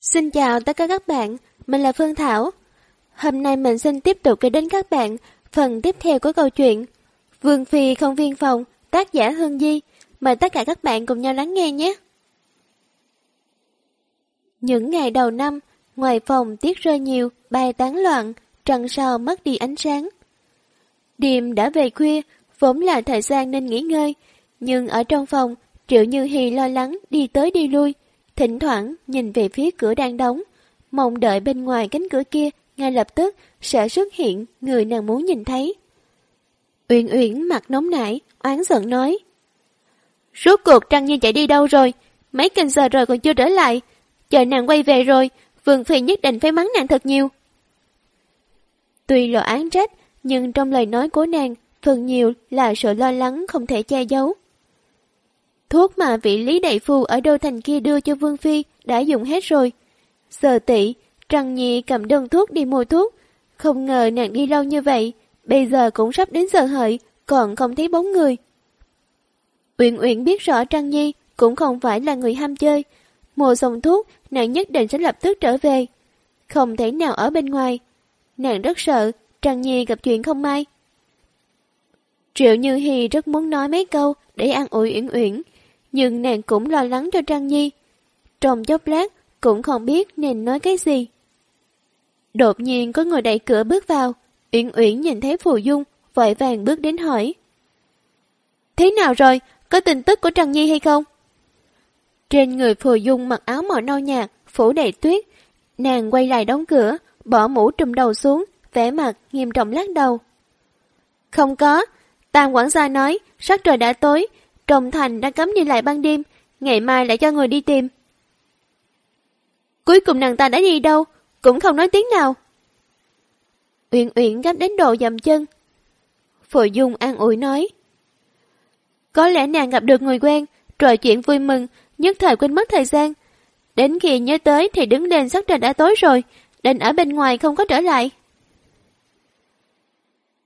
Xin chào tất cả các bạn, mình là Phương Thảo. Hôm nay mình xin tiếp tục kể đến các bạn phần tiếp theo của câu chuyện Vương Phi không viên phòng, tác giả Hương Di. Mời tất cả các bạn cùng nhau lắng nghe nhé. Những ngày đầu năm, ngoài phòng tiết rơi nhiều, bài tán loạn, trần sao mất đi ánh sáng. điềm đã về khuya, vốn là thời gian nên nghỉ ngơi, nhưng ở trong phòng, Triệu Như Hì lo lắng đi tới đi lui, thỉnh thoảng nhìn về phía cửa đang đóng, mong đợi bên ngoài cánh cửa kia ngay lập tức sẽ xuất hiện người nàng muốn nhìn thấy. Uyển Uyển mặt nóng nảy, oán giận nói. Rốt cuộc Trăng Nhi chạy đi đâu rồi? Mấy canh giờ rồi còn chưa trở lại. Chờ nàng quay về rồi, Vương Phi nhất định phải mắng nàng thật nhiều. Tuy lộ án trách, nhưng trong lời nói của nàng, phần nhiều là sự lo lắng không thể che giấu. Thuốc mà vị Lý Đại Phu ở đô thành kia đưa cho Vương Phi đã dùng hết rồi. Giờ tỷ, Trần Nhi cầm đơn thuốc đi mua thuốc. Không ngờ nàng đi lâu như vậy, bây giờ cũng sắp đến giờ hợi, còn không thấy bóng người. Uyển Uyển biết rõ Trăng Nhi cũng không phải là người ham chơi. Mua xong thuốc, nàng nhất định sẽ lập tức trở về. Không thể nào ở bên ngoài. Nàng rất sợ, Trăng Nhi gặp chuyện không may. Triệu Như Hi rất muốn nói mấy câu để an ủi Uyển Uyển, nhưng nàng cũng lo lắng cho Trang Nhi. Trong chốc lát, cũng không biết nên nói cái gì. Đột nhiên có người đẩy cửa bước vào, Uyển Uyển nhìn thấy Phù Dung, vội vàng bước đến hỏi. Thế nào rồi, có tin tức của Trang Nhi hay không? Trên người Phù Dung mặc áo màu nâu nhạt, phủ đầy tuyết, nàng quay lại đóng cửa, bỏ mũ trùm đầu xuống, vẻ mặt nghiêm trọng lắc đầu. Không có, Tam quản gia nói, sắc trời đã tối, trong thành đang cấm đi lại ban đêm, ngày mai lại cho người đi tìm. Cuối cùng nàng ta đã đi đâu, cũng không nói tiếng nào. Uyển Uyển gấp đến độ dầm chân. Phù Dung an ủi nói. Có lẽ nàng gặp được người quen, trò chuyện vui mừng, nhất thời quên mất thời gian. Đến khi nhớ tới thì đứng lên sắc trời đã tối rồi, định ở bên ngoài không có trở lại.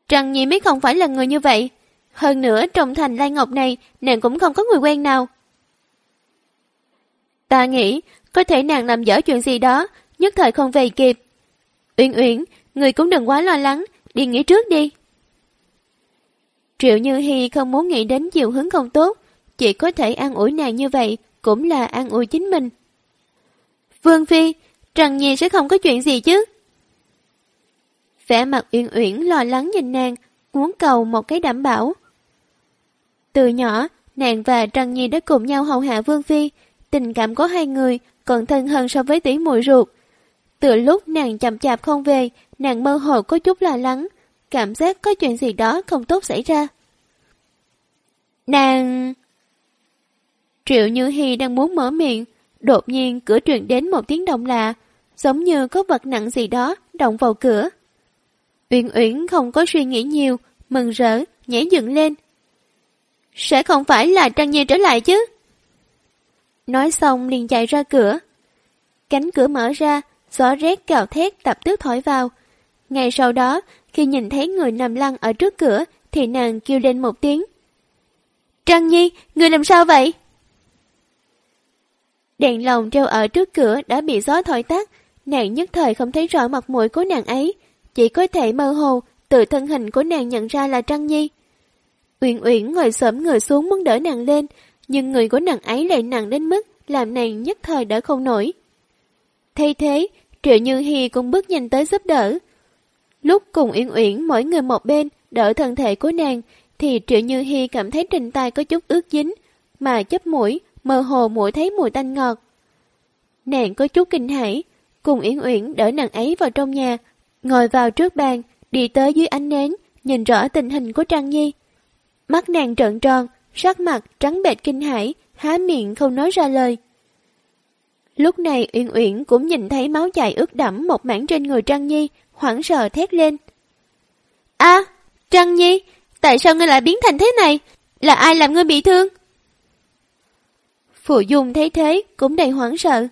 Trăng Nhi mới không phải là người như vậy, hơn nữa trong thành Lai Ngọc này nàng cũng không có người quen nào. Ta nghĩ có thể nàng làm dở chuyện gì đó, nhất thời không về kịp. Uyển Uyển, người cũng đừng quá lo lắng, đi nghỉ trước đi. Triệu Như Hi không muốn nghĩ đến chiều hướng không tốt, chỉ có thể an ủi nàng như vậy, cũng là an ủi chính mình. Vương Phi, Trần Nhi sẽ không có chuyện gì chứ? Vẻ mặt Uyển Uyển lo lắng nhìn nàng, muốn cầu một cái đảm bảo. Từ nhỏ, nàng và Trăng Nhi đã cùng nhau hầu hạ Vương Phi, tình cảm có hai người còn thân hơn so với tỷ muội ruột. Từ lúc nàng chậm chạp không về, nàng mơ hồ có chút lo lắng, cảm giác có chuyện gì đó không tốt xảy ra. Nàng... Triệu Như Hi đang muốn mở miệng, đột nhiên cửa truyền đến một tiếng động lạ, giống như có vật nặng gì đó động vào cửa. Uyển Uyển không có suy nghĩ nhiều, mừng rỡ, nhảy dựng lên, sẽ không phải là Trăng Nhi trở lại chứ? Nói xong liền chạy ra cửa. Cánh cửa mở ra, gió rét cào thét tập tức thổi vào. Ngay sau đó, khi nhìn thấy người nằm lăn ở trước cửa, thì nàng kêu lên một tiếng. Trăng Nhi, người làm sao vậy? Đèn lồng treo ở trước cửa đã bị gió thổi tắt, nàng nhất thời không thấy rõ mặt mũi của nàng ấy, chỉ có thể mơ hồ từ thân hình của nàng nhận ra là Trăng Nhi. Uyển Uyển ngồi sớm người xuống muốn đỡ nàng lên, nhưng người của nàng ấy lại nặng đến mức làm nàng nhất thời đỡ không nổi. Thay thế, Triệu Như Hi cũng bước nhanh tới giúp đỡ. Lúc cùng Uyển Uyển mỗi người một bên đỡ thân thể của nàng, thì Triệu Như Hi cảm thấy trên tay có chút ướt dính, mà chấp mũi, mơ hồ mũi thấy mùi tanh ngọt. Nàng có chút kinh hãi, cùng Uyển Uyển đỡ nàng ấy vào trong nhà, ngồi vào trước bàn, đi tới dưới ánh nến, nhìn rõ tình hình của Trang Nhi. Mắt nàng trợn tròn, sắc mặt trắng bệch kinh hãi, há miệng không nói ra lời. Lúc này Uyển Uyển cũng nhìn thấy máu chảy ướt đẫm một mảng trên người Trăng Nhi, hoảng sợ thét lên. A, Trăng Nhi, tại sao ngươi lại biến thành thế này? Là ai làm ngươi bị thương? Phụ Dung thấy thế cũng đầy hoảng sợ.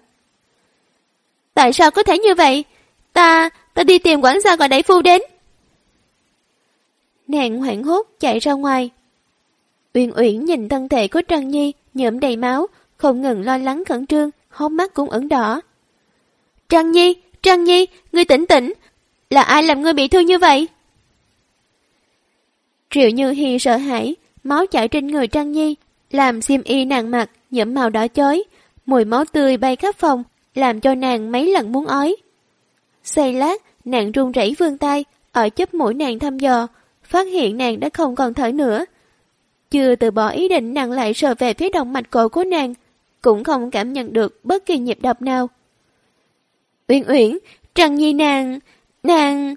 Tại sao có thể như vậy? Ta, ta đi tìm quản gia gọi đại phu đến. Nàng hoảng hốt chạy ra ngoài, Uyển Uyển nhìn thân thể của Trần Nhi nhuộm đầy máu, không ngừng lo lắng khẩn trương, hốc mắt cũng ửng đỏ. Trần Nhi, Trần Nhi, ngươi tỉnh tỉnh, là ai làm ngươi bị thương như vậy? Triệu Như Hi sợ hãi, máu chảy trên người Trăng Nhi, làm xiêm y nàng mặc nhuộm màu đỏ chói, mùi máu tươi bay khắp phòng, làm cho nàng mấy lần muốn ói. Xây lát, nàng run rẩy vươn tay, ở chớp mũi nàng thăm dò, phát hiện nàng đã không còn thở nữa. Chưa từ bỏ ý định nặng lại sờ về phía động mạch cổ của nàng, cũng không cảm nhận được bất kỳ nhịp đập nào. Uyển Uyển, Trần Nhi nàng, nàng...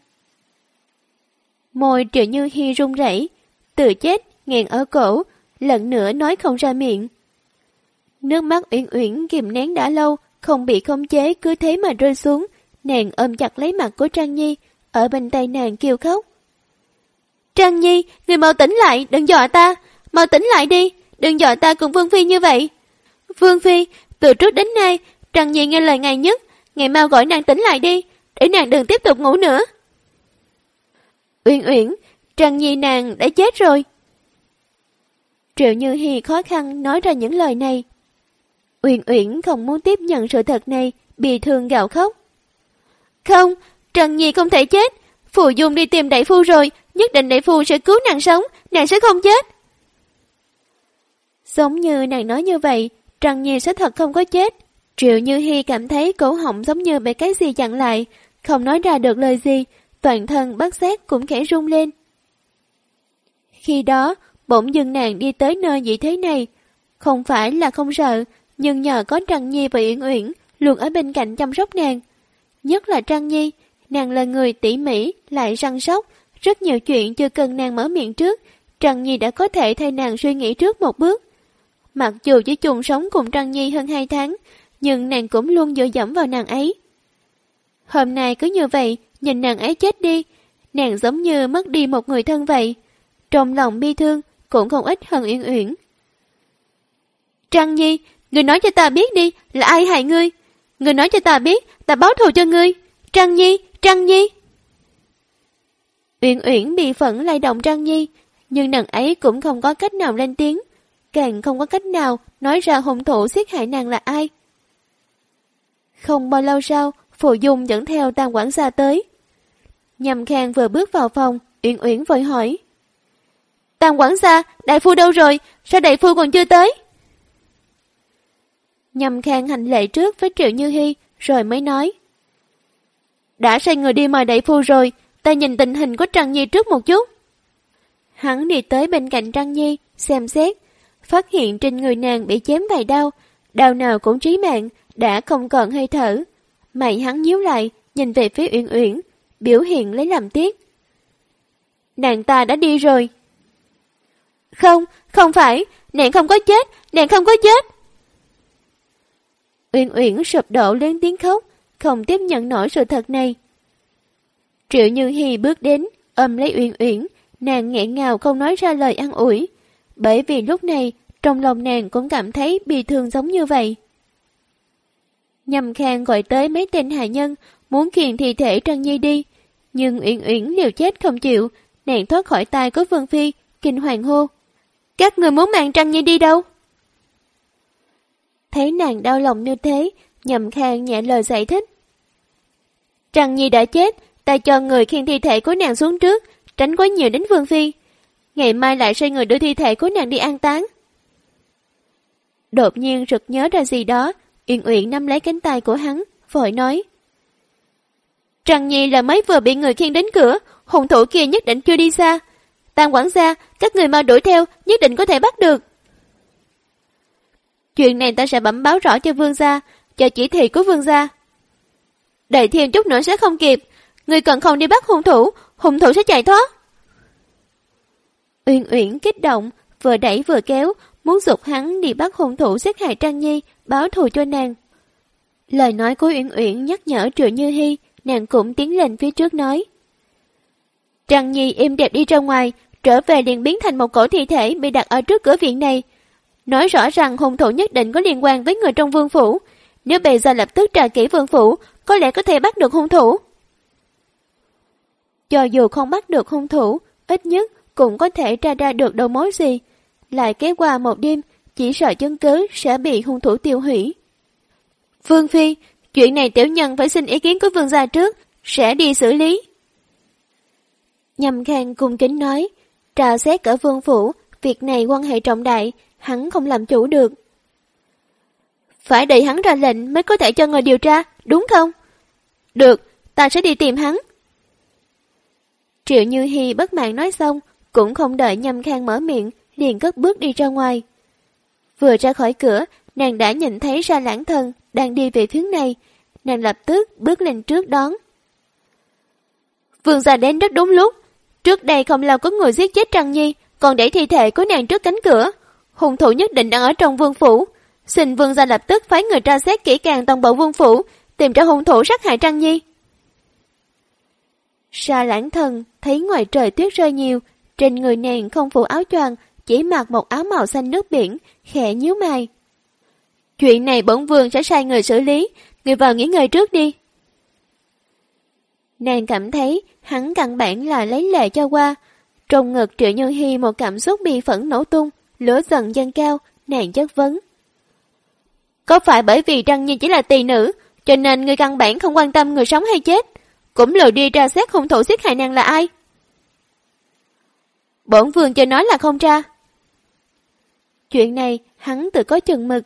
Môi triệu như hi run rẩy, tự chết, nghẹn ở cổ, lần nữa nói không ra miệng. Nước mắt Uyển Uyển kìm nén đã lâu, không bị khống chế cứ thế mà rơi xuống, nàng ôm chặt lấy mặt của Trang Nhi, ở bên tay nàng kêu khóc. Trang Nhi, người mau tỉnh lại, đừng dọa ta, mau tỉnh lại đi, đừng dọa ta cùng Vương Phi như vậy. Vương Phi, từ trước đến nay, Trang Nhi nghe lời ngài nhất, ngày mau gọi nàng tỉnh lại đi, để nàng đừng tiếp tục ngủ nữa. Uyển Uyển, Trang Nhi nàng đã chết rồi. Triệu Như Hi khó khăn nói ra những lời này. Uyển Uyển không muốn tiếp nhận sự thật này, bị thương gạo khóc. Không, Trần Nhi không thể chết. Phù Dung đi tìm đại phu rồi, nhất định đại phu sẽ cứu nàng sống, nàng sẽ không chết. Giống như nàng nói như vậy, Trần Nhi sẽ thật không có chết. Triệu Như Hi cảm thấy cổ họng giống như bị cái gì chặn lại, không nói ra được lời gì, toàn thân bất xét cũng khẽ rung lên. Khi đó, bỗng dưng nàng đi tới nơi dị thế này. Không phải là không sợ, nhưng nhờ có Trăng Nhi và Uyển Uyển luôn ở bên cạnh chăm sóc nàng. Nhất là Trăng Nhi, nàng là người tỉ mỉ, lại săn sóc, rất nhiều chuyện chưa cần nàng mở miệng trước, Trăng Nhi đã có thể thay nàng suy nghĩ trước một bước. Mặc dù chỉ chung sống cùng Trăng Nhi hơn hai tháng, nhưng nàng cũng luôn dựa dẫm vào nàng ấy. Hôm nay cứ như vậy, nhìn nàng ấy chết đi, nàng giống như mất đi một người thân vậy. Trong lòng bi thương, cũng không ít hơn Uyển Uyển. Trăng Nhi, người nói cho ta biết đi, là ai hại ngươi? Người nói cho ta biết, ta báo thù cho ngươi. Trăng Nhi, Trăng Nhi. Uyển Uyển bị phẫn lay động Trăng Nhi, nhưng nàng ấy cũng không có cách nào lên tiếng, càng không có cách nào nói ra hung thủ giết hại nàng là ai. Không bao lâu sau, Phù Dung dẫn theo tam quản gia tới. Nhầm Khang vừa bước vào phòng, Uyển Uyển vội hỏi. Tam quản gia, đại phu đâu rồi? Sao đại phu còn chưa tới? Nhầm Khang hành lệ trước với Triệu Như Hy, rồi mới nói. Đã sai người đi mời đại phu rồi, ta nhìn tình hình của Trăng Nhi trước một chút. Hắn đi tới bên cạnh Trăng Nhi, xem xét, phát hiện trên người nàng bị chém vài đau, đau nào cũng trí mạng, đã không còn hơi thở. Mày hắn nhíu lại, nhìn về phía Uyển Uyển, biểu hiện lấy làm tiếc. Nàng ta đã đi rồi. Không, không phải, nàng không có chết, nàng không có chết. Uyển Uyển sụp đổ lên tiếng khóc, không tiếp nhận nổi sự thật này. Triệu Như Hi bước đến, ôm lấy Uyển Uyển, nàng nghẹn ngào không nói ra lời an ủi, bởi vì lúc này trong lòng nàng cũng cảm thấy bị thương giống như vậy. Nhầm Khang gọi tới mấy tên hạ nhân, muốn khiền thi thể Trân Nhi đi, nhưng Uyển Uyển liều chết không chịu, nàng thoát khỏi tay của Vương Phi, kinh hoàng hô. Các người muốn mang Trân Nhi đi đâu? Thấy nàng đau lòng như thế, nhầm khang nhẹ lời giải thích. Trăng Nhi đã chết, ta cho người khiêng thi thể của nàng xuống trước, tránh quá nhiều đến Vương Phi. Ngày mai lại sai người đưa thi thể của nàng đi an táng. Đột nhiên rực nhớ ra gì đó, Uyển Uyển nắm lấy cánh tay của hắn, vội nói. Trăng Nhi là mới vừa bị người khiêng đến cửa, hùng thủ kia nhất định chưa đi xa. Tam quản gia, các người mau đuổi theo, nhất định có thể bắt được. Chuyện này ta sẽ bẩm báo rõ cho vương gia, cho chỉ thị của vương gia. Đợi thêm chút nữa sẽ không kịp, người cần không đi bắt hung thủ, hung thủ sẽ chạy thoát. Uyển Uyển kích động, vừa đẩy vừa kéo, muốn dục hắn đi bắt hung thủ giết hại Trang Nhi, báo thù cho nàng. Lời nói của Uyển Uyển nhắc nhở Triệu Như Hi, nàng cũng tiến lên phía trước nói. Trang Nhi im đẹp đi ra ngoài, trở về liền biến thành một cổ thi thể bị đặt ở trước cửa viện này, nói rõ rằng hung thủ nhất định có liên quan với người trong vương phủ. Nếu bây giờ lập tức trà kỹ vương phủ, có lẽ có thể bắt được hung thủ. Cho dù không bắt được hung thủ, ít nhất cũng có thể tra ra được đầu mối gì. Lại kéo qua một đêm, chỉ sợ chứng cứ sẽ bị hung thủ tiêu hủy. Vương Phi, Chuyện này tiểu nhân phải xin ý kiến của vương gia trước, sẽ đi xử lý. Nhầm khang cung kính nói, trà xét ở vương phủ, việc này quan hệ trọng đại, hắn không làm chủ được. Phải đợi hắn ra lệnh mới có thể cho người điều tra, đúng không? Được, ta sẽ đi tìm hắn. Triệu Như Hi bất mãn nói xong, cũng không đợi Nhâm Khang mở miệng, liền cất bước đi ra ngoài. Vừa ra khỏi cửa, nàng đã nhìn thấy ra lãng thần đang đi về phía này. Nàng lập tức bước lên trước đón. Vương gia đến rất đúng lúc. Trước đây không lâu có người giết chết Trăng Nhi, còn để thi thể của nàng trước cánh cửa. hung thủ nhất định đang ở trong vương phủ. Xin vương gia lập tức phái người tra xét kỹ càng toàn bộ vương phủ, tìm ra hung thủ sát hại Trăng Nhi. Sa lãng thần thấy ngoài trời tuyết rơi nhiều, trên người nàng không phủ áo choàng, chỉ mặc một áo màu xanh nước biển, khẽ nhíu mày. Chuyện này bổn vương sẽ sai người xử lý, người vào nghỉ ngơi trước đi. Nàng cảm thấy hắn căn bản là lấy lệ cho qua. Trong ngực Triệu như Hy một cảm xúc bị phẫn nổ tung, lửa dần dâng cao, nàng chất vấn. Có phải bởi vì Trăng Nhi chỉ là tỳ nữ, cho nên người căn bản không quan tâm người sống hay chết, cũng lừa đi ra xét hung thủ giết hại nàng là ai? Bổn vương cho nói là không ra. Chuyện này hắn tự có chừng mực.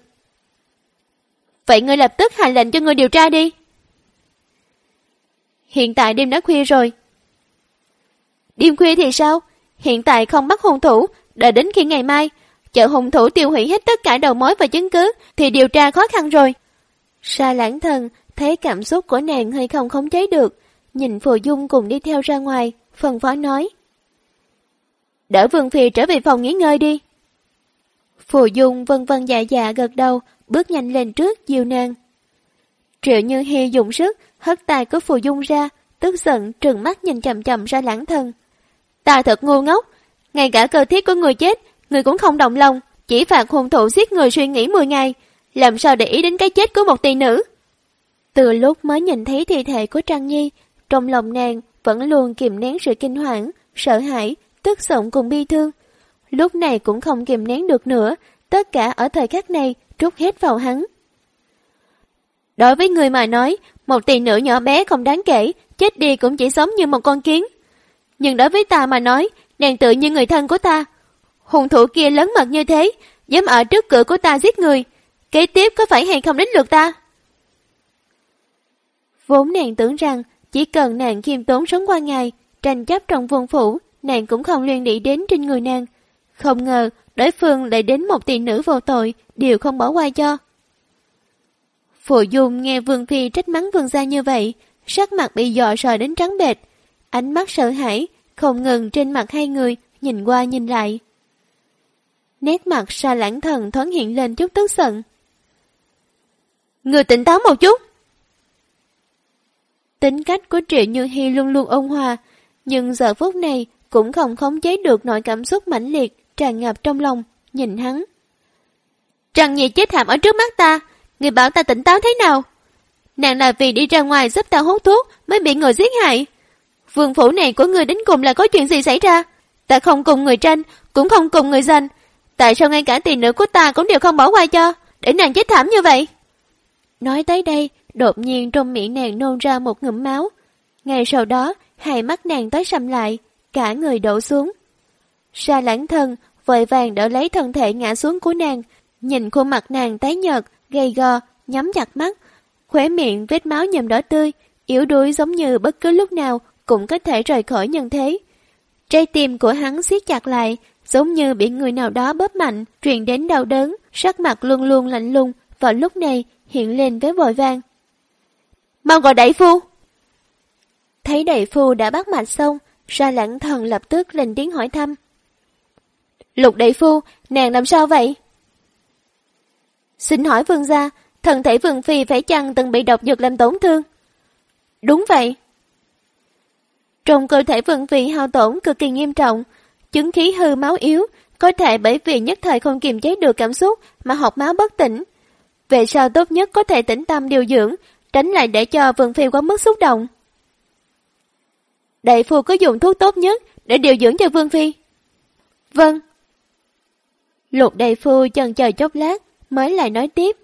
Vậy ngươi lập tức hành lệnh cho người điều tra đi. Hiện tại đêm đã khuya rồi. Đêm khuya thì sao? Hiện tại không bắt hung thủ, đợi đến khi ngày mai, chợ hung thủ tiêu hủy hết tất cả đầu mối và chứng cứ, thì điều tra khó khăn rồi. Sa lãng thần thấy cảm xúc của nàng hơi không khống chế được, nhìn Phù Dung cùng đi theo ra ngoài, phần phó nói. Đỡ Vương Phi trở về phòng nghỉ ngơi đi. Phù Dung vân vân dạ dạ gật đầu, bước nhanh lên trước, dìu nàng. Triệu Như Hi dùng sức, hất tay của Phù Dung ra, tức giận trừng mắt nhìn chầm chầm ra lãng thân. Ta thật ngu ngốc, ngay cả cơ thiết của người chết, người cũng không đồng lòng, chỉ phạt hung thủ giết người suy nghĩ 10 ngày, làm sao để ý đến cái chết của một tỷ nữ. Từ lúc mới nhìn thấy thi thể của trang Nhi, trong lòng nàng vẫn luôn kìm nén sự kinh hoàng, sợ hãi, tức giận cùng bi thương. Lúc này cũng không kìm nén được nữa, tất cả ở thời khắc này trút hết vào hắn. Đối với người mà nói, một tỷ nữ nhỏ bé không đáng kể, chết đi cũng chỉ sống như một con kiến. Nhưng đối với ta mà nói, nàng tự như người thân của ta. Hùng thủ kia lớn mật như thế, dám ở trước cửa của ta giết người. Kế tiếp có phải hay không đến lượt ta? Vốn nàng tưởng rằng chỉ cần nàng khiêm tốn sống qua ngày, tranh chấp trong vương phủ, nàng cũng không liên nghĩ đến trên người nàng. Không ngờ, đối phương lại đến một tỷ nữ vô tội, đều không bỏ qua cho. Phụ Dung nghe Vương Phi trách mắng Vương gia như vậy, sắc mặt bị dọ sờ đến trắng bệt, ánh mắt sợ hãi, không ngừng trên mặt hai người, nhìn qua nhìn lại. Nét mặt xa lãng thần thoáng hiện lên chút tức giận. Người tỉnh táo một chút. Tính cách của Triệu Như Hi luôn luôn ôn hòa, nhưng giờ phút này cũng không khống chế được nỗi cảm xúc mãnh liệt tràn ngập trong lòng, nhìn hắn. Trần Nhi chết thảm ở trước mắt ta, người bảo ta tỉnh táo thế nào? Nàng là vì đi ra ngoài giúp ta hút thuốc mới bị người giết hại. Vương phủ này của người đến cùng là có chuyện gì xảy ra? Ta không cùng người tranh, cũng không cùng người giành. Tại sao ngay cả tiền nữ của ta cũng đều không bỏ qua cho, để nàng chết thảm như vậy? Nói tới đây, đột nhiên trong miệng nàng nôn ra một ngụm máu. Ngay sau đó, hai mắt nàng tối sầm lại, cả người đổ xuống. Sa lãng thân, vội vàng đỡ lấy thân thể ngã xuống của nàng, nhìn khuôn mặt nàng tái nhợt, gầy gò, nhắm chặt mắt, khóe miệng vết máu nhầm đỏ tươi, yếu đuối giống như bất cứ lúc nào cũng có thể rời khỏi nhân thế. Trái tim của hắn siết chặt lại, giống như bị người nào đó bóp mạnh, truyền đến đau đớn, sắc mặt luôn luôn lạnh lùng, vào lúc này hiện lên với vội vàng. Mau gọi đại phu! Thấy đại phu đã bắt mạch xong, ra lãng thần lập tức lên tiếng hỏi thăm. Lục đại phu, nàng làm sao vậy? Xin hỏi vương gia, thần thể vương phi phải chăng từng bị độc dược làm tổn thương? Đúng vậy. Trong cơ thể vương phi hao tổn cực kỳ nghiêm trọng, chứng khí hư máu yếu, có thể bởi vì nhất thời không kiềm chế được cảm xúc mà học máu bất tỉnh. Về sau tốt nhất có thể tĩnh tâm điều dưỡng, tránh lại để cho vương phi quá mức xúc động. Đại phu có dùng thuốc tốt nhất để điều dưỡng cho vương phi. Vâng. Lục đại phu chần chờ chốc lát, mới lại nói tiếp.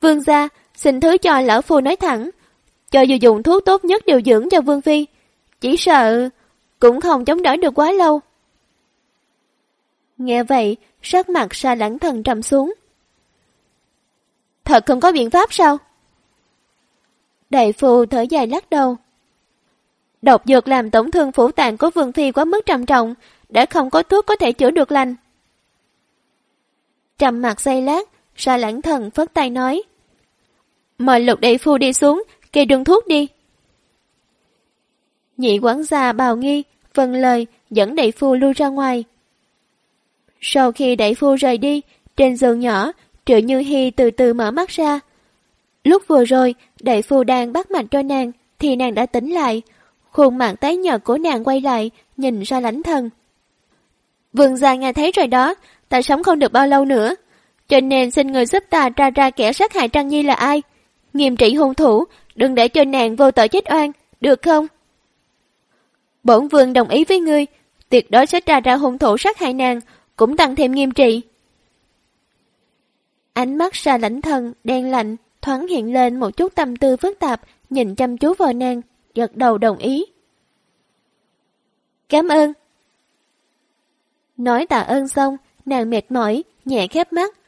Vương gia, xin thứ cho lão phu nói thẳng. Cho dù dùng thuốc tốt nhất điều dưỡng cho Vương Phi, chỉ sợ cũng không chống đỡ được quá lâu. Nghe vậy, sắc mặt sa lãng thần trầm xuống. Thật không có biện pháp sao? Đại phu thở dài lắc đầu. Độc dược làm tổn thương phủ tạng của Vương Phi quá mức trầm trọng, đã không có thuốc có thể chữa được lành. Trầm mặt dây lát, sa lãng thần phất tay nói. Mời lục đại phu đi xuống, kê đường thuốc đi. Nhị quán gia bào nghi, vâng lời, dẫn đại phu lưu ra ngoài. Sau khi đại phu rời đi, trên giường nhỏ, Triệu Như Hi từ từ mở mắt ra. Lúc vừa rồi, đại phu đang bắt mạch cho nàng, thì nàng đã tỉnh lại. Khuôn mặt tái nhợt của nàng quay lại, nhìn ra lãnh thần. Vương gia nghe thấy rồi đó, ta sống không được bao lâu nữa. Cho nên xin người giúp ta tra ra kẻ sát hại trang Nhi là ai. Nghiêm trị hung thủ, đừng để cho nàng vô tội chết oan, được không? Bổn vương đồng ý với ngươi, tuyệt đối sẽ tra ra hung thủ sát hại nàng, cũng tăng thêm nghiêm trị. Ánh mắt xa lãnh thần, đen lạnh, thoáng hiện lên một chút tâm tư phức tạp, nhìn chăm chú vào nàng, gật đầu đồng ý. Cảm ơn. Nói tạ ơn xong, nàng mệt mỏi, nhẹ khép mắt.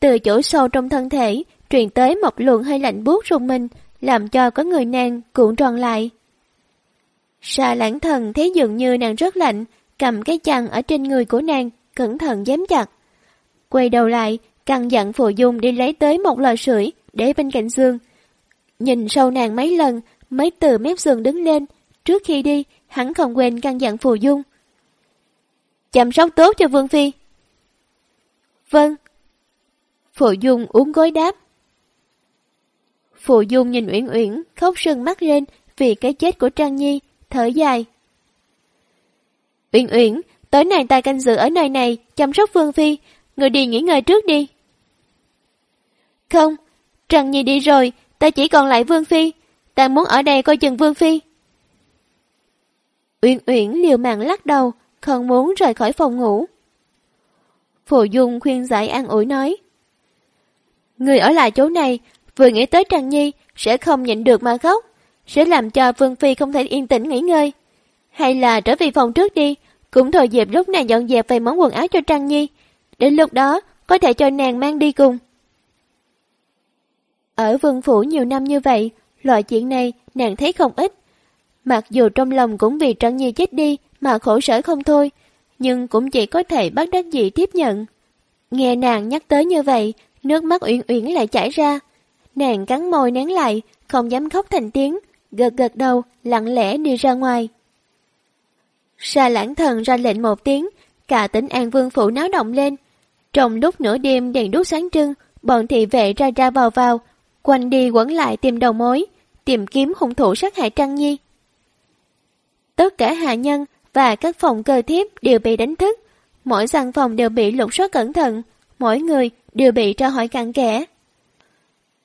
Từ chỗ sâu trong thân thể, truyền tới một luồng hơi lạnh buốt rùng mình, làm cho có người nàng cuộn tròn lại. Sa lãng thần thấy dường như nàng rất lạnh, cầm cái chăn ở trên người của nàng, cẩn thận dám chặt. Quay đầu lại, căn dặn phụ dung đi lấy tới một lò sưởi để bên cạnh giường. Nhìn sâu nàng mấy lần mới từ mép giường đứng lên, trước khi đi hắn không quên căn dặn phù dung. Chăm sóc tốt cho Vương Phi. Vâng. Phù dung uống gối đáp. Phù dung nhìn Uyển Uyển khóc sưng mắt lên vì cái chết của Trang Nhi, thở dài. Uyển Uyển, tối nay ta canh giữ ở nơi này, chăm sóc Vương Phi, người đi nghỉ ngơi trước đi. Không, Trần Nhi đi rồi, ta chỉ còn lại Vương Phi, ta muốn ở đây coi chừng Vương Phi. Uyển Uyển liều mạng lắc đầu, không muốn rời khỏi phòng ngủ. Phù Dung khuyên giải an ủi nói. Người ở lại chỗ này, vừa nghĩ tới Trần Nhi, sẽ không nhịn được mà khóc, sẽ làm cho Vương Phi không thể yên tĩnh nghỉ ngơi. Hay là trở về phòng trước đi, cũng thời dịp lúc này dọn dẹp về món quần áo cho Trăng Nhi. Đến lúc đó, có thể cho nàng mang đi cùng. Ở vương phủ nhiều năm như vậy, loại chuyện này nàng thấy không ít. Mặc dù trong lòng cũng vì Trăng Nhi chết đi mà khổ sở không thôi, nhưng cũng chỉ có thể bắt đắc dĩ tiếp nhận. Nghe nàng nhắc tới như vậy, nước mắt uyển uyển lại chảy ra. Nàng cắn môi nén lại, không dám khóc thành tiếng, gật gật đầu, lặng lẽ đi ra ngoài. Sa lãng thần ra lệnh một tiếng, cả tỉnh An Vương phủ náo động lên. Trong lúc nửa đêm đèn đuốc sáng trưng, bọn thị vệ ra ra vào vào, quanh đi quẩn lại tìm đầu mối, tìm kiếm hung thủ sát hại Trăng Nhi. Tất cả hạ nhân và các phòng cơ thiếp đều bị đánh thức, mỗi gian phòng đều bị lục soát cẩn thận, mỗi người đều bị tra hỏi cặn kẽ.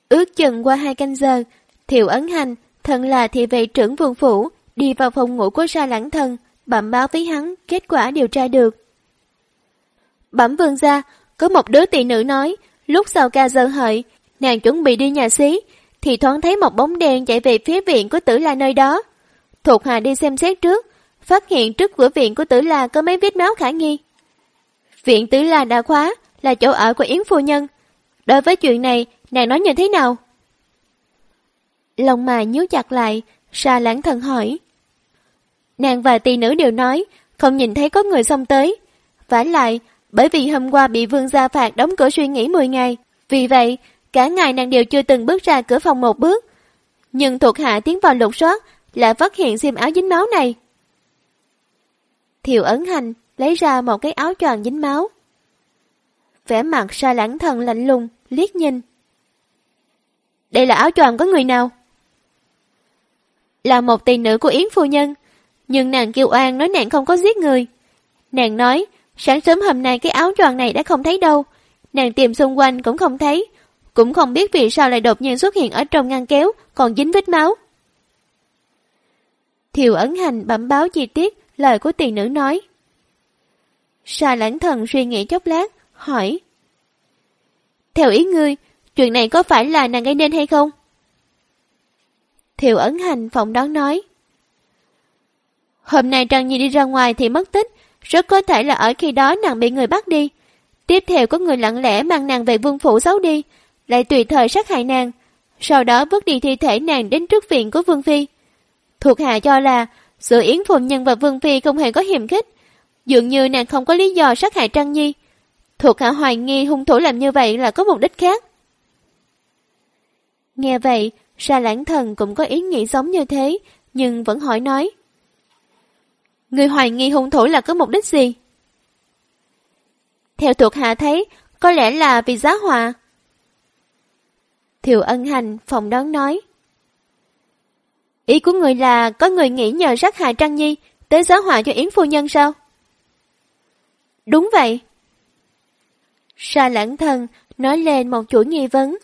Ước chừng qua hai canh giờ, Thiệu Ấn Hành, thân là thị vệ trưởng vương phủ, đi vào phòng ngủ của Sa Lãng Thần, bẩm báo với hắn kết quả điều tra được. Bẩm vương ra, có một đứa tỷ nữ nói, lúc sau ca giờ hợi, nàng chuẩn bị đi nhà xí, thì thoáng thấy một bóng đen chạy về phía viện của tử la nơi đó. Thuộc hà đi xem xét trước, phát hiện trước cửa viện của tử la có mấy vết máu khả nghi. Viện tử la đã khóa, là chỗ ở của Yến Phu Nhân. Đối với chuyện này, nàng nói như thế nào? Lòng mài nhíu chặt lại, xa lãng thần hỏi. Nàng và tỳ nữ đều nói, không nhìn thấy có người xông tới. vả lại, bởi vì hôm qua bị vương gia phạt đóng cửa suy nghĩ 10 ngày. Vì vậy, cả ngày nàng đều chưa từng bước ra cửa phòng một bước. Nhưng thuộc hạ tiến vào lục soát, lại phát hiện xiêm áo dính máu này. Thiệu ấn hành lấy ra một cái áo tròn dính máu. Vẻ mặt sa lãng thần lạnh lùng, liếc nhìn. Đây là áo tròn có người nào? Là một tỷ nữ của Yến Phu Nhân, nhưng nàng kêu oan nói nàng không có giết người. Nàng nói, sáng sớm hôm nay cái áo tròn này đã không thấy đâu. Nàng tìm xung quanh cũng không thấy. Cũng không biết vì sao lại đột nhiên xuất hiện ở trong ngăn kéo, còn dính vết máu. Thiều ấn hành bẩm báo chi tiết lời của tỷ nữ nói. Sa lãng thần suy nghĩ chốc lát, hỏi. Theo ý ngươi, chuyện này có phải là nàng gây nên hay không? Thiệu ấn hành phỏng đoán nói. Hôm nay trang Nhi đi ra ngoài thì mất tích, rất có thể là ở khi đó nàng bị người bắt đi. Tiếp theo có người lặng lẽ mang nàng về vương phủ giấu đi, lại tùy thời sát hại nàng. Sau đó vứt đi thi thể nàng đến trước viện của Vương Phi. Thuộc hạ cho là giữa Yến Phụng Nhân và Vương Phi không hề có hiểm khích. Dường như nàng không có lý do sát hại Trăng Nhi. Thuộc hạ hoài nghi hung thủ làm như vậy là có mục đích khác. Nghe vậy, Sa lãng thần cũng có ý nghĩ giống như thế, nhưng vẫn hỏi nói. Người hoài nghi hung thủ là có mục đích gì? Theo thuộc hạ thấy, có lẽ là vì giá họa thiệu ân hành phòng đón nói. Ý của người là có người nghĩ nhờ sát hại Trăng Nhi tới giáo họa cho Yến Phu Nhân sao? Đúng vậy. Sa lãng thần nói lên một chuỗi nghi vấn.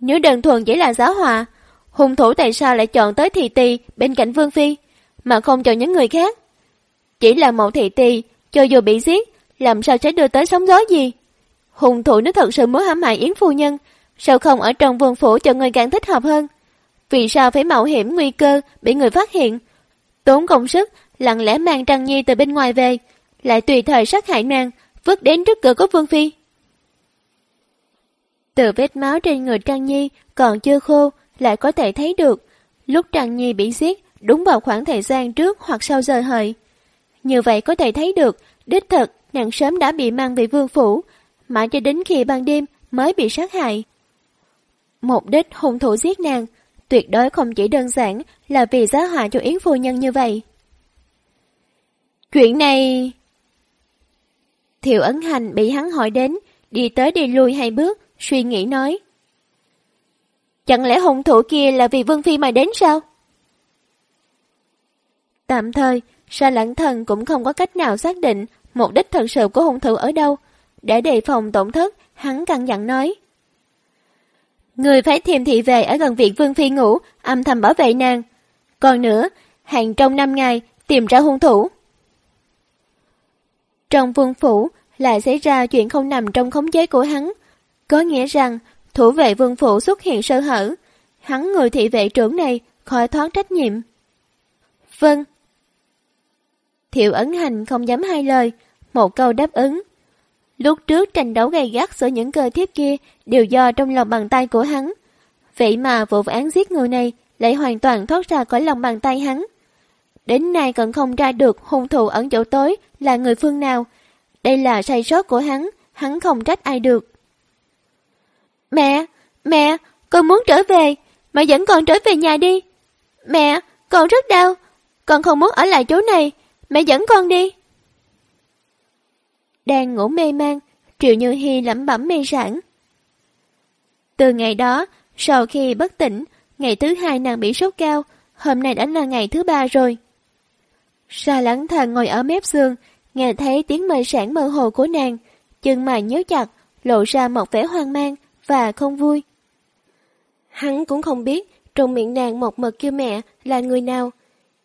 Nếu đơn thuần chỉ là giáo họa, hung thủ tại sao lại chọn tới thị tỳ bên cạnh Vương Phi, mà không chọn những người khác? Chỉ là một thị tỳ, cho dù bị giết, làm sao sẽ đưa tới sóng gió gì? Hung thủ nếu thật sự muốn hãm hại Yến Phu Nhân, sao không ở trong vườn phủ cho người càng thích hợp hơn? Vì sao phải mạo hiểm nguy cơ bị người phát hiện? Tốn công sức, lặng lẽ mang Trăng Nhi từ bên ngoài về, lại tùy thời sát hại nàng, vứt đến trước cửa của Vương Phi. Từ vết máu trên người Trăng Nhi còn chưa khô, lại có thể thấy được, lúc Trăng Nhi bị giết đúng vào khoảng thời gian trước hoặc sau giờ hợi. Như vậy có thể thấy được, đích thực nàng sớm đã bị mang về vương phủ, mãi cho đến khi ban đêm mới bị sát hại. Mục đích hung thủ giết nàng, tuyệt đối không chỉ đơn giản là vì giá họa cho Yến Phu Nhân như vậy. Chuyện này... Thiệu ấn hành bị hắn hỏi đến, đi tới đi lui hai bước, suy nghĩ nói. Chẳng lẽ hung thủ kia là vì Vương Phi mà đến sao? Tạm thời, Sa lãng thần cũng không có cách nào xác định mục đích thật sự của hung thủ ở đâu. Để đề phòng tổn thất, hắn căn dặn nói. Người phải thêm thị về ở gần viện Vương Phi ngủ, âm thầm bảo vệ nàng. Còn nữa, hàng trong 5 ngày tìm ra hung thủ. Trong vương phủ lại xảy ra chuyện không nằm trong khống chế của hắn. Có nghĩa rằng thủ vệ vương phủ xuất hiện sơ hở. Hắn người thị vệ trưởng này khỏi thoát trách nhiệm. Vâng. Thiệu ấn hành không dám hai lời, một câu đáp ứng. Lúc trước tranh đấu gay gắt giữa những cơ thiếp kia đều do trong lòng bàn tay của hắn. Vậy mà vụ án giết người này lại hoàn toàn thoát ra khỏi lòng bàn tay hắn. Đến nay còn không ra được hung thủ ẩn chỗ tối là người phương nào. Đây là sai sót của hắn, hắn không trách ai được. Mẹ, mẹ, con muốn trở về, mẹ dẫn con trở về nhà đi. Mẹ, con rất đau, con không muốn ở lại chỗ này, mẹ dẫn con đi. Đang ngủ mê man, Triệu Như Hi lẩm bẩm mê sản. Từ ngày đó, sau khi bất tỉnh, ngày thứ hai nàng bị sốt cao, hôm nay đã là ngày thứ ba rồi. Sa lắng thần ngồi ở mép giường, nghe thấy tiếng mê sản mơ hồ của nàng, chân mày nhớ chặt, lộ ra một vẻ hoang mang và không vui. Hắn cũng không biết trong miệng nàng một mực kêu mẹ là người nào,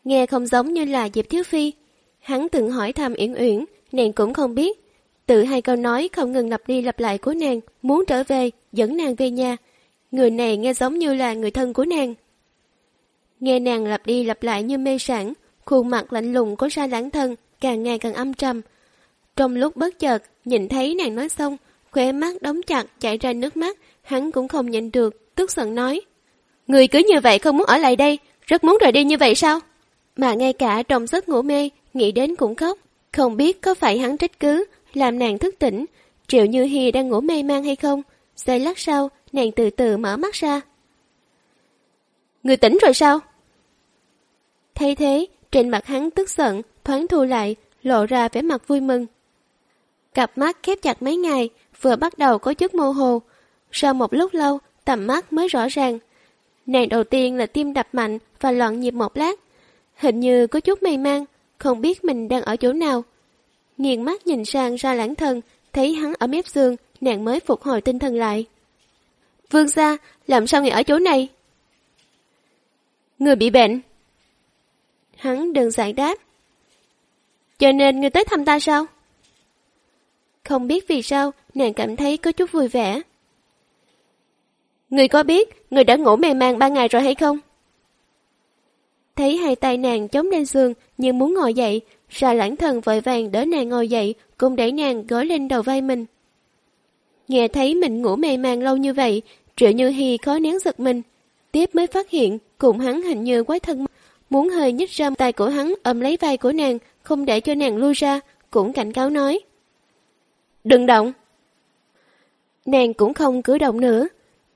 nghe không giống như là Diệp Thiếu Phi. Hắn từng hỏi thăm Uyển Uyển, nàng cũng không biết. Tự hai câu nói không ngừng lặp đi lặp lại của nàng, muốn trở về, dẫn nàng về nhà. Người này nghe giống như là người thân của nàng. Nghe nàng lặp đi lặp lại như mê sản, khuôn mặt lạnh lùng của sa lãng thân càng ngày càng âm trầm. Trong lúc bất chợt, nhìn thấy nàng nói xong, khóe mắt đóng chặt chảy ra nước mắt, hắn cũng không nhịn được, tức giận nói. Người cứ như vậy không muốn ở lại đây, rất muốn rời đi như vậy sao? Mà ngay cả trong giấc ngủ mê, nghĩ đến cũng khóc. Không biết có phải hắn trách cứ, làm nàng thức tỉnh, Triệu Như Hi đang ngủ mê man hay không? Giây lát sau, nàng từ từ mở mắt ra. Người tỉnh rồi sao? Thay thế, trên mặt hắn tức giận, thoáng thu lại, lộ ra vẻ mặt vui mừng. Cặp mắt khép chặt mấy ngày, vừa bắt đầu có chút mơ hồ. Sau một lúc lâu, tầm mắt mới rõ ràng. Nàng đầu tiên là tim đập mạnh và loạn nhịp một lát. Hình như có chút mê man, không biết mình đang ở chỗ nào. Nghiền mắt nhìn sang ra lãng thân, thấy hắn ở mép giường, nàng mới phục hồi tinh thần lại. Vương gia, làm sao người ở chỗ này? Người bị bệnh. Hắn đơn giản đáp. Cho nên người tới thăm ta sao? Không biết vì sao, nàng cảm thấy có chút vui vẻ. Người có biết người đã ngủ mê man ba ngày rồi hay không? Thấy hai tay nàng chống lên giường như muốn ngồi dậy, ra lãng thần vội vàng đỡ nàng ngồi dậy, cũng đẩy nàng gối lên đầu vai mình. Nghe thấy mình ngủ mê man lâu như vậy, triệu như hy khó nén giật mình. Tiếp mới phát hiện, cùng hắn hình như quái thân, muốn hơi nhích ra tay của hắn ôm lấy vai của nàng, không để cho nàng lui ra, cũng cảnh cáo nói. Đừng động! Nàng cũng không cử động nữa.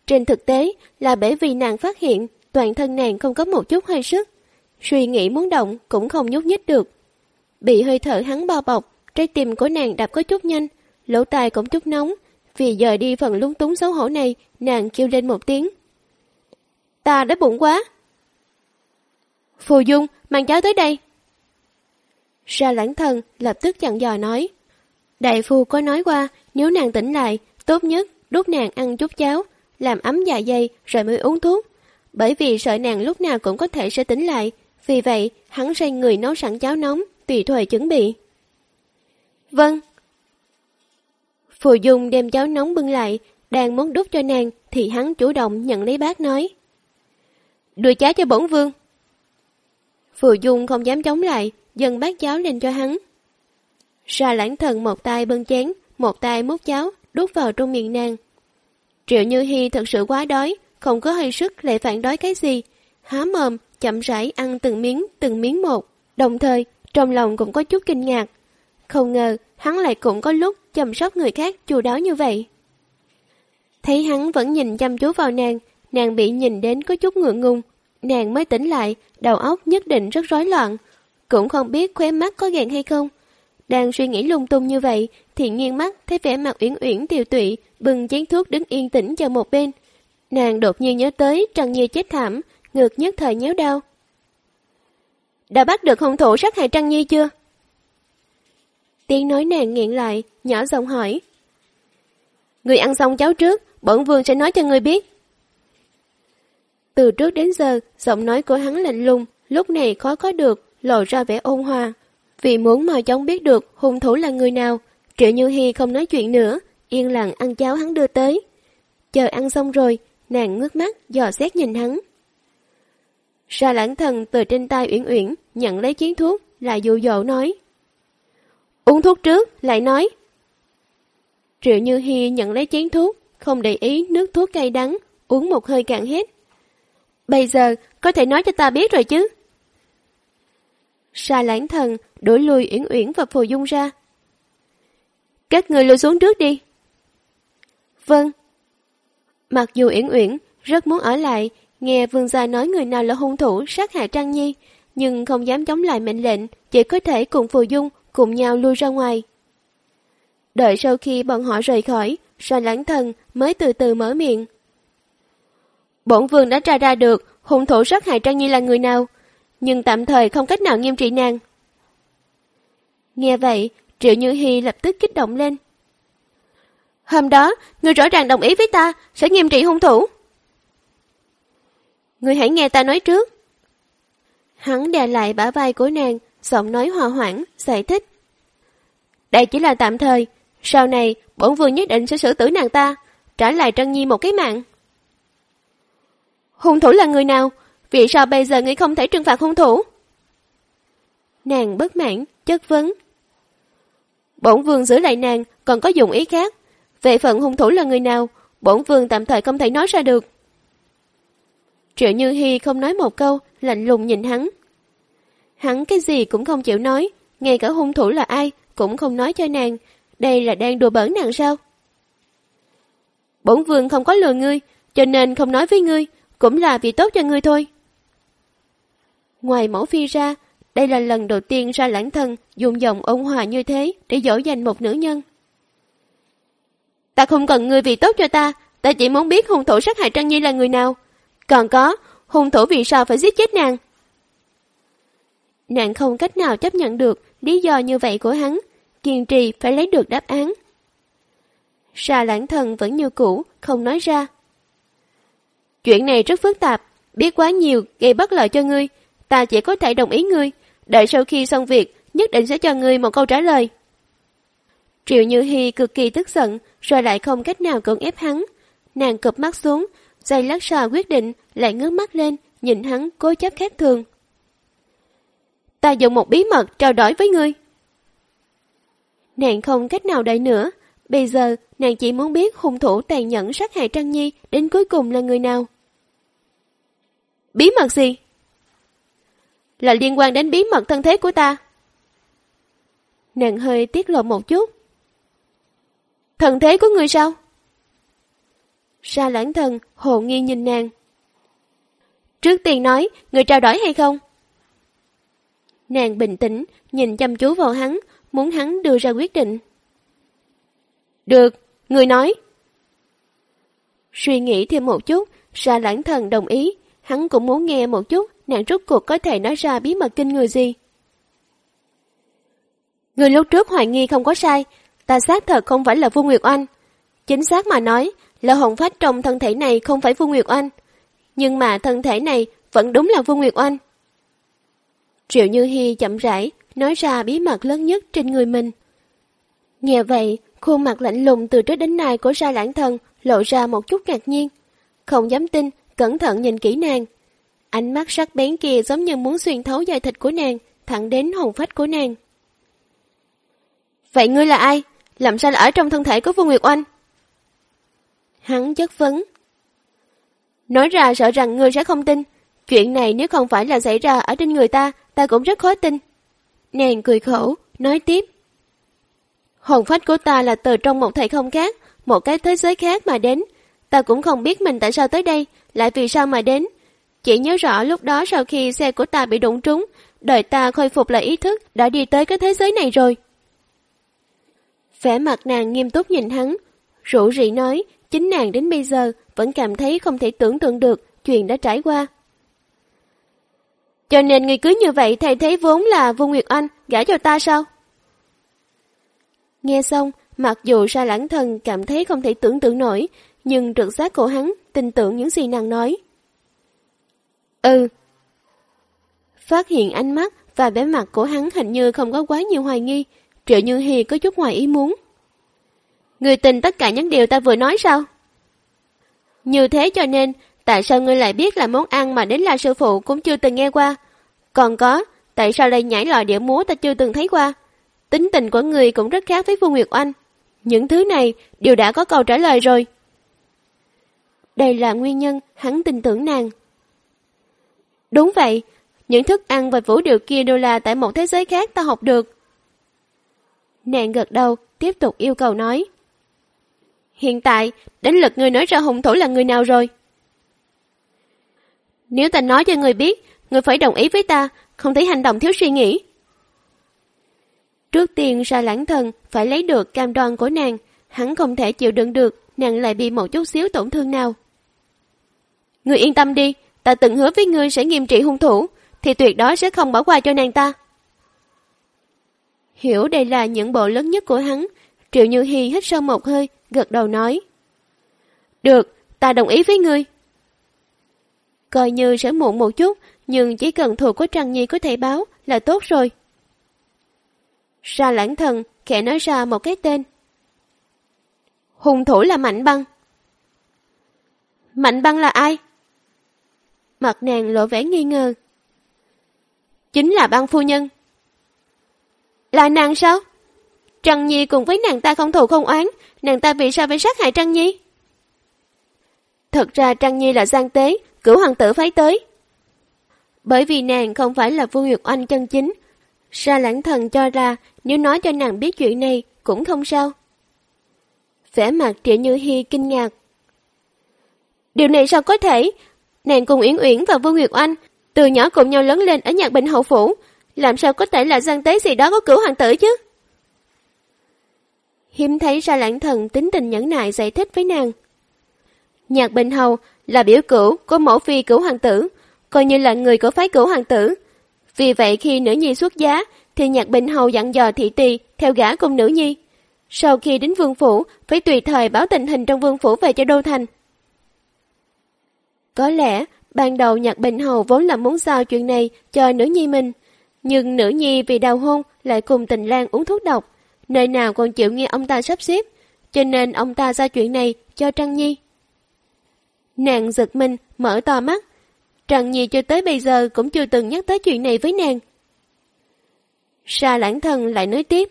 Trên thực tế là bởi vì nàng phát hiện toàn thân nàng không có một chút hơi sức. Suy nghĩ muốn động cũng không nhúc nhích được. Bị hơi thở hắn bao bọc, trái tim của nàng đập có chút nhanh, lỗ tai cũng chút nóng. Vì giờ đi phần lung túng xấu hổ này, nàng kêu lên một tiếng. Ta đã bụng quá. Phù Dung, mang cháo tới đây. Ra lãng thần lập tức chặn dò nói. Đại phu có nói qua, nếu nàng tỉnh lại, tốt nhất đút nàng ăn chút cháo, làm ấm dạ dày rồi mới uống thuốc. Bởi vì sợ nàng lúc nào cũng có thể sẽ tỉnh lại, vì vậy hắn sai người nấu sẵn cháo nóng, tùy thời chuẩn bị. Vâng. Phù Dung đem cháo nóng bưng lại, đang muốn đút cho nàng thì hắn chủ động nhận lấy bát nói. Đưa cháo cho bổn vương. Phù Dung không dám chống lại, dần bát cháo lên cho hắn. Ra lãng thần một tay bưng chén, một tay múc cháo, đút vào trong miệng nàng. Triệu Như Hi thật sự quá đói, không có hơi sức lại phản đói cái gì. Há mồm, chậm rãi ăn từng miếng, từng miếng một. Đồng thời, trong lòng cũng có chút kinh ngạc. Không ngờ, hắn lại cũng có lúc chăm sóc người khác chu đáo như vậy. Thấy hắn vẫn nhìn chăm chú vào nàng, nàng bị nhìn đến có chút ngượng ngùng. Nàng mới tỉnh lại, đầu óc nhất định rất rối loạn. Cũng không biết khóe mắt có gàn hay không. Đang suy nghĩ lung tung như vậy, thì nghiêng mắt thấy vẻ mặt uyển uyển tiều tụy, bừng chén thuốc đứng yên tĩnh chờ một bên. Nàng đột nhiên nhớ tới Trần như chết thảm, ngược nhất thời nhéo đau. Đã bắt được hung thủ sát hại Trăng Nhi chưa? Tiếng nói nàng nghiện lại, nhỏ giọng hỏi. Người ăn xong cháo trước, bổn vương sẽ nói cho người biết. Từ trước đến giờ, giọng nói của hắn lạnh lùng, lúc này khó có được, lộ ra vẻ ôn hòa. Vì muốn mau chóng biết được hung thủ là người nào, Triệu Như Hi không nói chuyện nữa, yên lặng ăn cháo hắn đưa tới. Chờ ăn xong rồi, nàng ngước mắt, dò xét nhìn hắn. Ra lãng thần từ trên tay Uyển Uyển nhận lấy chiến thuốc, lại dụ dỗ nói. Uống thuốc trước, lại nói. Triệu Như Hi nhận lấy chén thuốc, không để ý nước thuốc cay đắng, uống một hơi cạn hết. Bây giờ, có thể nói cho ta biết rồi chứ? Sa lãng thần đuổi lùi Uyển Uyển và Phù Dung ra. Các người lùi xuống trước đi. Vâng. Mặc dù Uyển Uyển rất muốn ở lại, nghe vương gia nói người nào là hung thủ sát hại Trang Nhi, nhưng không dám chống lại mệnh lệnh, chỉ có thể cùng Phù Dung cùng nhau lui ra ngoài. Đợi sau khi bọn họ rời khỏi, Sa lãng thần mới từ từ mở miệng. Bổn vương đã tra ra được hung thủ sát hại Trang Nhi là người nào, nhưng tạm thời không cách nào nghiêm trị nàng. Nghe vậy, Triệu Như Hi lập tức kích động lên. Hôm đó, người rõ ràng đồng ý với ta sẽ nghiêm trị hung thủ. Người hãy nghe ta nói trước. Hắn đè lại bả vai của nàng, giọng nói hòa hoãn, giải thích. Đây chỉ là tạm thời, sau này bổn vương nhất định sẽ xử tử nàng ta, trả lại Trân Nhi một cái mạng. Hung thủ là người nào? Vì sao bây giờ ngươi không thể trừng phạt hung thủ? Nàng bất mãn, chất vấn. Bổn vương giữ lại nàng còn có dụng ý khác. Về phận hung thủ là người nào, bổn vương tạm thời không thể nói ra được. Triệu Như Hi không nói một câu, lạnh lùng nhìn hắn. Hắn cái gì cũng không chịu nói, ngay cả hung thủ là ai cũng không nói cho nàng. Đây là đang đùa bỡn nàng sao? Bổn vương không có lừa ngươi, cho nên không nói với ngươi, cũng là vì tốt cho ngươi thôi. Ngoài mẫu phi ra, đây là lần đầu tiên ra lãng thân dùng giọng ôn hòa như thế để dỗ dành một nữ nhân. Ta không cần ngươi vì tốt cho ta, ta chỉ muốn biết hung thủ sát hại trang Nhi là người nào. Còn có, hung thủ vì sao phải giết chết nàng? Nàng không cách nào chấp nhận được lý do như vậy của hắn, kiên trì phải lấy được đáp án. Sa lãng thần vẫn như cũ, không nói ra. Chuyện này rất phức tạp, biết quá nhiều gây bất lợi cho ngươi, ta chỉ có thể đồng ý ngươi, đợi sau khi xong việc, nhất định sẽ cho ngươi một câu trả lời. Triệu Như Hi cực kỳ tức giận, rồi lại không cách nào cưỡng ép hắn. Nàng cụp mắt xuống, Giây lát sau quyết định, lại ngước mắt lên, nhìn hắn cố chấp khác thường. Ta dùng một bí mật trao đổi với ngươi. Nàng không cách nào đợi nữa, bây giờ nàng chỉ muốn biết hung thủ tàn nhẫn sát hại Trăng Nhi đến cuối cùng là người nào. Bí mật gì? Là liên quan đến bí mật thân thế của ta. Nàng hơi tiết lộ một chút. Thân thế của người sao? Sa lãng thần hồ nghi nhìn nàng. Trước tiên nói, người trao đổi hay không? Nàng bình tĩnh, nhìn chăm chú vào hắn, muốn hắn đưa ra quyết định. Được, người nói. Suy nghĩ thêm một chút, Sa lãng thần đồng ý, hắn cũng muốn nghe một chút nàng rút cuộc có thể nói ra bí mật kinh người gì. Người lúc trước hoài nghi không có sai, ta xác thật không phải là Vu Nguyệt Oanh. Chính xác mà nói, là hồn phách trong thân thể này không phải Vu Nguyệt Oanh. Nhưng mà thân thể này vẫn đúng là Vu Nguyệt Oanh. Triệu Như Hi chậm rãi nói ra bí mật lớn nhất trên người mình. Nghe vậy, khuôn mặt lạnh lùng từ trước đến nay của Sa Lãng Thần lộ ra một chút ngạc nhiên. Không dám tin, cẩn thận nhìn kỹ nàng. Ánh mắt sắc bén kia giống như muốn xuyên thấu da thịt của nàng, thẳng đến hồn phách của nàng. Vậy ngươi là ai? Làm sao lại ở trong thân thể của Vương Nguyệt Oanh? Hắn chất vấn. Nói ra sợ rằng ngươi sẽ không tin. Chuyện này nếu không phải là xảy ra ở trên người ta, ta cũng rất khó tin. Nàng cười khổ, nói tiếp. Hồn phách của ta là từ trong một thể không khác, một cái thế giới khác mà đến. Ta cũng không biết mình tại sao tới đây, lại vì sao mà đến. Chỉ nhớ rõ lúc đó sau khi xe của ta bị đụng trúng, đợi ta khôi phục lại ý thức, đã đi tới cái thế giới này rồi. Vẻ mặt nàng nghiêm túc nhìn hắn, rủ rỉ nói, chính nàng đến bây giờ vẫn cảm thấy không thể tưởng tượng được chuyện đã trải qua. Cho nên người cứ như vậy thay thế vốn là Vương Nguyệt Anh gả cho ta sao? Nghe xong, mặc dù sa lãng thần cảm thấy không thể tưởng tượng nổi, nhưng trực giác của hắn tin tưởng những gì nàng nói. Ừ. Phát hiện ánh mắt và vẻ mặt của hắn hình như không có quá nhiều hoài nghi, Triệu Như Hi có chút ngoài ý muốn. Người tin tất cả những điều ta vừa nói sao? Như thế cho nên, tại sao ngươi lại biết là món ăn mà đến là sư phụ cũng chưa từng nghe qua? Còn có, tại sao lại nhảy lò đĩa múa ta chưa từng thấy qua? Tính tình của người cũng rất khác với Phương Nguyệt Oanh. Những thứ này đều đã có câu trả lời rồi. Đây là nguyên nhân hắn tin tưởng nàng. Đúng vậy, những thức ăn và vũ điệu kia đều là tại một thế giới khác ta học được. Nàng gật đầu, tiếp tục yêu cầu nói. Hiện tại, đến lượt người nói ra hung thủ là người nào rồi? Nếu ta nói cho người biết, người phải đồng ý với ta, không thể hành động thiếu suy nghĩ. Trước tiên ra lãng thần phải lấy được cam đoan của nàng, hắn không thể chịu đựng được, nàng lại bị một chút xíu tổn thương nào. Người yên tâm đi, ta từng hứa với ngươi sẽ nghiêm trị hung thủ, thì tuyệt đối sẽ không bỏ qua cho nàng ta. Hiểu đây là những bộ lớn nhất của hắn, Triệu Như Hi hít sâu một hơi, gật đầu nói. Được, ta đồng ý với ngươi. Coi như sẽ muộn một chút, nhưng chỉ cần thuộc của Trăng Nhi có thể báo là tốt rồi. ra lãng thần khẽ nói ra một cái tên. Hùng thủ là Mạnh Băng. Mạnh Băng là ai? Mặt nàng lộ vẻ nghi ngờ. Chính là băng phu nhân. Là nàng sao? Trăng Nhi cùng với nàng ta không thù không oán, nàng ta vì sao phải sát hại Trăng Nhi? Thật ra Trăng Nhi là gian tế, cửu hoàng tử phái tới. Bởi vì nàng không phải là Vương Nguyệt Oanh chân chính, Sa lãng thần cho ra nếu nói cho nàng biết chuyện này cũng không sao. Vẻ mặt Triệu Như Hi kinh ngạc. Điều này sao có thể? Nàng cùng Uyển Uyển và Vương Nguyệt Oanh từ nhỏ cùng nhau lớn lên ở nhạc bệnh hậu phủ, làm sao có thể là gian tế gì đó có cửu hoàng tử chứ? Hiếm thấy ra lãng thần tính tình nhẫn nại giải thích với nàng. Nhạc Bình Hầu là biểu cửu của mẫu phi cửu hoàng tử, coi như là người của phái cửu hoàng tử. Vì vậy khi nữ nhi xuất giá, thì Nhạc Bình Hầu dặn dò thị tỳ theo gã cùng nữ nhi. Sau khi đến vương phủ, phải tùy thời báo tình hình trong vương phủ về cho Đô Thành. Có lẽ, ban đầu Nhạc Bình Hầu vốn là muốn giao chuyện này cho nữ nhi mình, nhưng nữ nhi vì đào hôn lại cùng tình lang uống thuốc độc, nơi nào còn chịu nghe ông ta sắp xếp, cho nên ông ta ra chuyện này cho Trăng Nhi. Nàng giật mình, mở to mắt. Trăng Nhi cho tới bây giờ cũng chưa từng nhắc tới chuyện này với nàng. Sa lãng thần lại nói tiếp.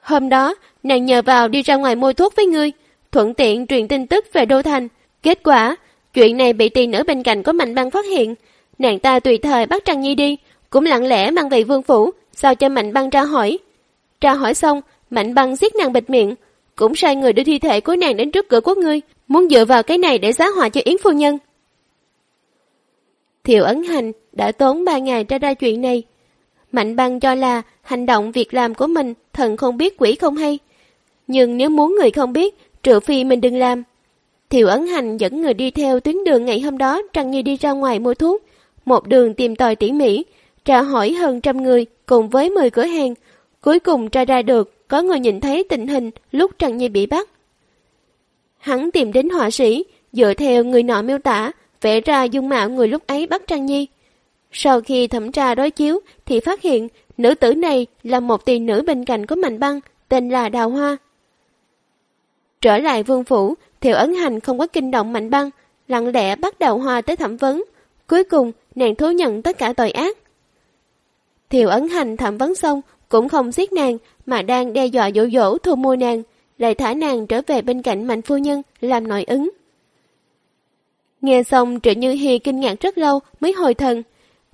Hôm đó, nàng nhờ vào đi ra ngoài mua thuốc với ngươi, thuận tiện truyền tin tức về Đô Thành. Kết quả, chuyện này bị tỳ nữ bên cạnh có mạnh băng phát hiện. Nàng ta tùy thời bắt Trăng Nhi đi, cũng lặng lẽ mang về vương phủ, sao cho mạnh băng ra hỏi. Tra hỏi xong, mạnh băng giết nàng bịt miệng, cũng sai người đưa thi thể của nàng đến trước cửa quốc ngươi, muốn dựa vào cái này để giá họa cho Yến phu nhân. Thiệu ấn hành đã tốn ba ngày tra ra chuyện này. Mạnh băng cho là hành động việc làm của mình thần không biết quỷ không hay. Nhưng nếu muốn người không biết, trừ phi mình đừng làm. Thiệu ấn hành dẫn người đi theo tuyến đường ngày hôm đó Trăng như đi ra ngoài mua thuốc. Một đường tìm tòi tỉ mỉ, tra hỏi hơn trăm người cùng với 10 cửa hàng. Cuối cùng tra ra được có người nhìn thấy tình hình lúc Trần Nhi bị bắt. Hắn tìm đến họa sĩ, dựa theo người nọ miêu tả, vẽ ra dung mạo người lúc ấy bắt Trần Nhi. Sau khi thẩm tra đối chiếu thì phát hiện nữ tử này là một tỷ nữ bên cạnh của Mạnh Băng, tên là Đào Hoa. Trở lại vương phủ, Thiệu Ấn Hành không có kinh động Mạnh Băng, lặng lẽ bắt Đào Hoa tới thẩm vấn. Cuối cùng, nàng thú nhận tất cả tội ác. Thiệu Ấn Hành thẩm vấn xong, cũng không giết nàng, mà đang đe dọa dỗ dỗ thu mua nàng, lại thả nàng trở về bên cạnh Mạnh Phu Nhân, làm nội ứng. Nghe xong Triệu Như Hi kinh ngạc rất lâu mới hồi thần.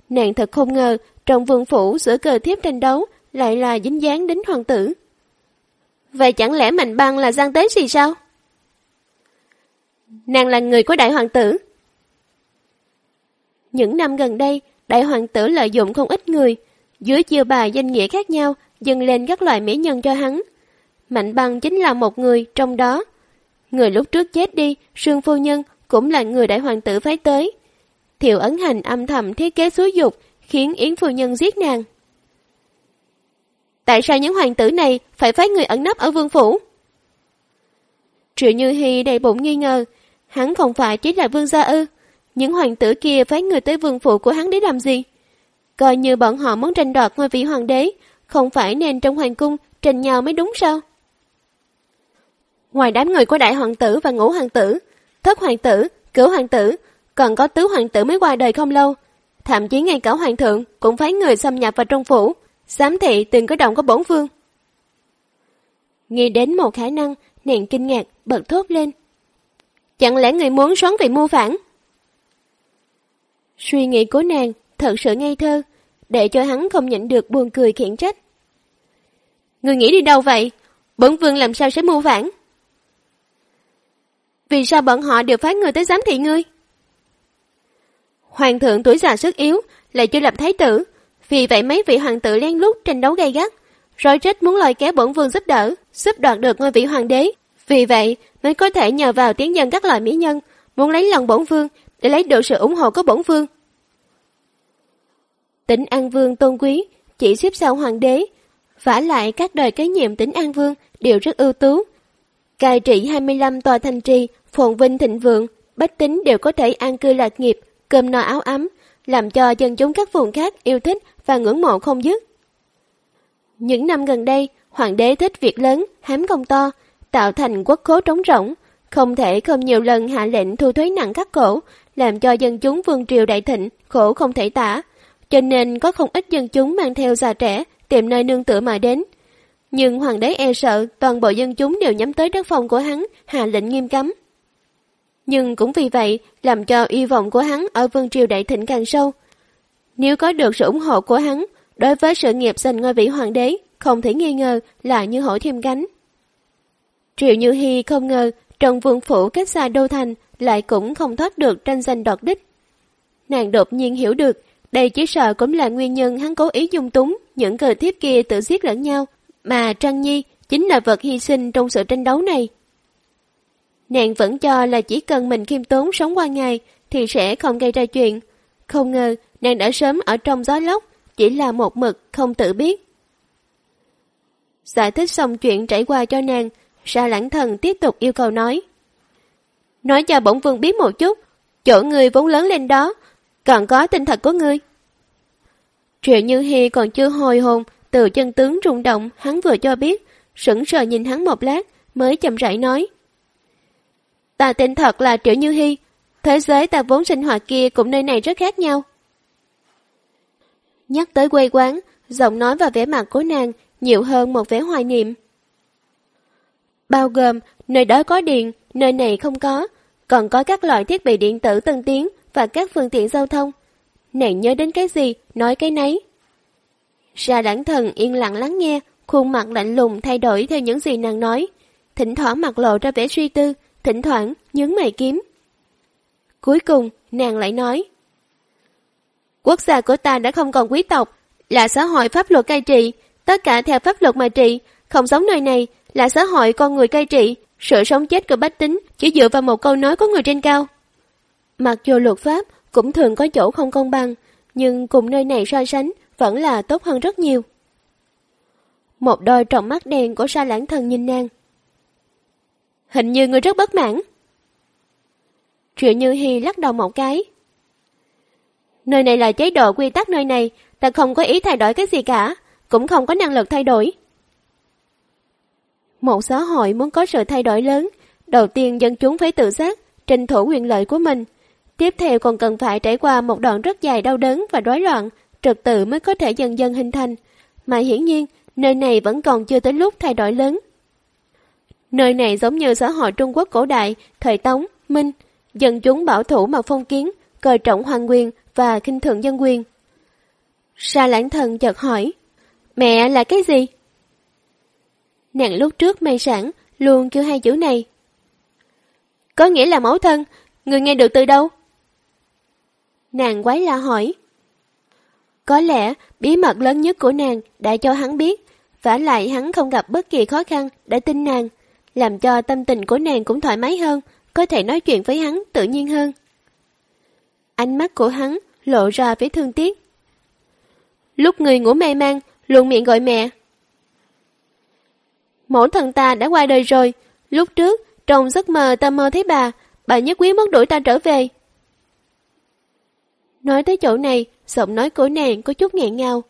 Nàng thật không ngờ trong vương phủ giữa cờ thiếp tranh đấu lại là dính dáng đến hoàng tử. Vậy chẳng lẽ Mạnh Băng là gian tế gì sao? Nàng là người của đại hoàng tử. Những năm gần đây, đại hoàng tử lợi dụng không ít người, dưới chiêu bài danh nghĩa khác nhau, dâng lên các loại mỹ nhân cho hắn. Mạnh Băng chính là một người trong đó. Người lúc trước chết đi, Sương Phu Nhân cũng là người đại hoàng tử phái tới. Thiệu ấn hành âm thầm thiết kế xúi dục, khiến Yến Phu Nhân giết nàng. Tại sao những hoàng tử này phải phái người ẩn nấp ở vương phủ? Triệu Như Hi đầy bụng nghi ngờ, hắn không phải chính là vương gia ư. Những hoàng tử kia phái người tới vương phủ của hắn để làm gì? Coi như bọn họ muốn tranh đoạt ngôi vị hoàng đế, không phải nên trong hoàng cung tranh nhau mới đúng sao? Ngoài đám người của đại hoàng tử và ngũ hoàng tử, thất hoàng tử, cửu hoàng tử, còn có tứ hoàng tử mới qua đời không lâu. Thậm chí ngay cả hoàng thượng cũng phái người xâm nhập vào trong phủ, giám thị từng cái động của bổn vương. Nghĩ đến một khả năng, nàng kinh ngạc, bật thốt lên. Chẳng lẽ người muốn xoắn vị mưu phản? Suy nghĩ của nàng thật sự ngây thơ, để cho hắn không nhận được buồn cười khiển trách. Người nghĩ đi đâu vậy? Bổn vương làm sao sẽ mưu phản? Vì sao bọn họ đều phái người tới giám thị ngươi? Hoàng thượng tuổi già sức yếu, lại chưa lập thái tử. Vì vậy mấy vị hoàng tử len lút tranh đấu gay gắt. Rồi trách muốn lôi kéo bổn vương giúp đỡ, giúp đoạt được ngôi vị hoàng đế. Vì vậy mới có thể nhờ vào tiếng dân các loại mỹ nhân, muốn lấy lòng bổn vương để lấy được sự ủng hộ của bổn vương. Tỉnh An Vương tôn quý, chỉ xếp sau hoàng đế. vả lại các đời kế nhiệm tỉnh An Vương đều rất ưu tú. Cai trị 25 tòa thành trì, phồn vinh thịnh vượng, bách tính đều có thể an cư lạc nghiệp, cơm no áo ấm, làm cho dân chúng các vùng khác yêu thích và ngưỡng mộ không dứt. Những năm gần đây, hoàng đế thích việc lớn, hám công to, tạo thành quốc khố trống rỗng, không thể không nhiều lần hạ lệnh thu thuế nặng các cổ, làm cho dân chúng vương triều đại thịnh khổ không thể tả, cho nên có không ít dân chúng mang theo già trẻ tìm nơi nương tựa mà đến. Nhưng hoàng đế e sợ toàn bộ dân chúng đều nhắm tới đất phong của hắn, hạ lệnh nghiêm cấm. Nhưng cũng vì vậy làm cho uy vọng của hắn ở vương triều đại thịnh càng sâu. Nếu có được sự ủng hộ của hắn, đối với sự nghiệp giành ngôi vị hoàng đế, không thể nghi ngờ là như hổ thêm cánh. Triệu Như Hy không ngờ trong vương phủ cách xa đô thành lại cũng không thoát được tranh giành đoạt đích. Nàng đột nhiên hiểu được đây chỉ sợ cũng là nguyên nhân hắn cố ý dung túng những cờ thiếp kia tự giết lẫn nhau, mà Trăng Nhi chính là vật hy sinh trong sự tranh đấu này. Nàng vẫn cho là chỉ cần mình khiêm tốn sống qua ngày thì sẽ không gây ra chuyện. Không ngờ nàng đã sớm ở trong gió lốc, chỉ là một mực không tự biết. Giải thích xong chuyện trải qua cho nàng, Sa lãng thần tiếp tục yêu cầu nói. Nói cho Bổng vương biết một chút, chỗ người vốn lớn lên đó, còn có tinh thật của ngươi. Triệu Như Hi còn chưa hồi hồn, từ chân tướng rung động hắn vừa cho biết, sững sờ nhìn hắn một lát, mới chậm rãi nói. Ta tên thật là Triệu Như hi Thế giới ta vốn sinh hoạt kia cũng nơi này rất khác nhau. Nhắc tới quê quán, giọng nói và vẻ mặt của nàng nhiều hơn một vẻ hoài niệm. Bao gồm, nơi đó có điện, nơi này không có, còn có các loại thiết bị điện tử tân tiến và các phương tiện giao thông. Nàng nhớ đến cái gì, nói cái nấy. Ra đẳng thần yên lặng lắng nghe, khuôn mặt lạnh lùng thay đổi theo những gì nàng nói. Thỉnh thoảng mặt lộ ra vẻ suy tư, thỉnh thoảng nhướng mày kiếm. Cuối cùng, nàng lại nói. Quốc gia của ta đã không còn quý tộc, là xã hội pháp luật cai trị, tất cả theo pháp luật mà trị, không giống nơi này, là xã hội con người cai trị, sự sống chết của bách tính chỉ dựa vào một câu nói của người trên cao. Mặc dù luật pháp cũng thường có chỗ không công bằng, nhưng cùng nơi này so sánh vẫn là tốt hơn rất nhiều. Một đôi trọng mắt đen của sa lãng thần nhìn nàng. Hình như người rất bất mãn. Triệu Như Hi lắc đầu một cái. Nơi này là chế độ quy tắc nơi này, ta không có ý thay đổi cái gì cả, cũng không có năng lực thay đổi. Một xã hội muốn có sự thay đổi lớn, đầu tiên dân chúng phải tự giác, tranh thủ quyền lợi của mình. Tiếp theo còn cần phải trải qua một đoạn rất dài đau đớn và rối loạn, trật tự mới có thể dần dần hình thành. Mà hiển nhiên, nơi này vẫn còn chưa tới lúc thay đổi lớn. Nơi này giống như xã hội Trung Quốc cổ đại, thời Tống, Minh, dân chúng bảo thủ mà phong kiến, coi trọng hoàng quyền và kinh thượng dân quyền. Sa lãng thần chợt hỏi, mẹ là cái gì? Nàng lúc trước mây sản luôn kêu hai chữ này. Có nghĩa là mẫu thân, người nghe được từ đâu? Nàng quái la hỏi. Có lẽ bí mật lớn nhất của nàng đã cho hắn biết, vả lại hắn không gặp bất kỳ khó khăn để tin nàng, làm cho tâm tình của nàng cũng thoải mái hơn, có thể nói chuyện với hắn tự nhiên hơn. Ánh mắt của hắn lộ ra vẻ thương tiếc. Lúc người ngủ mê man, luôn miệng gọi mẹ. Mẫu thần ta đã qua đời rồi, lúc trước, trong giấc mơ ta mơ thấy bà, bà nhất quyết mất đuổi ta trở về. Nói tới chỗ này, giọng nói của nàng có chút nghẹn ngào.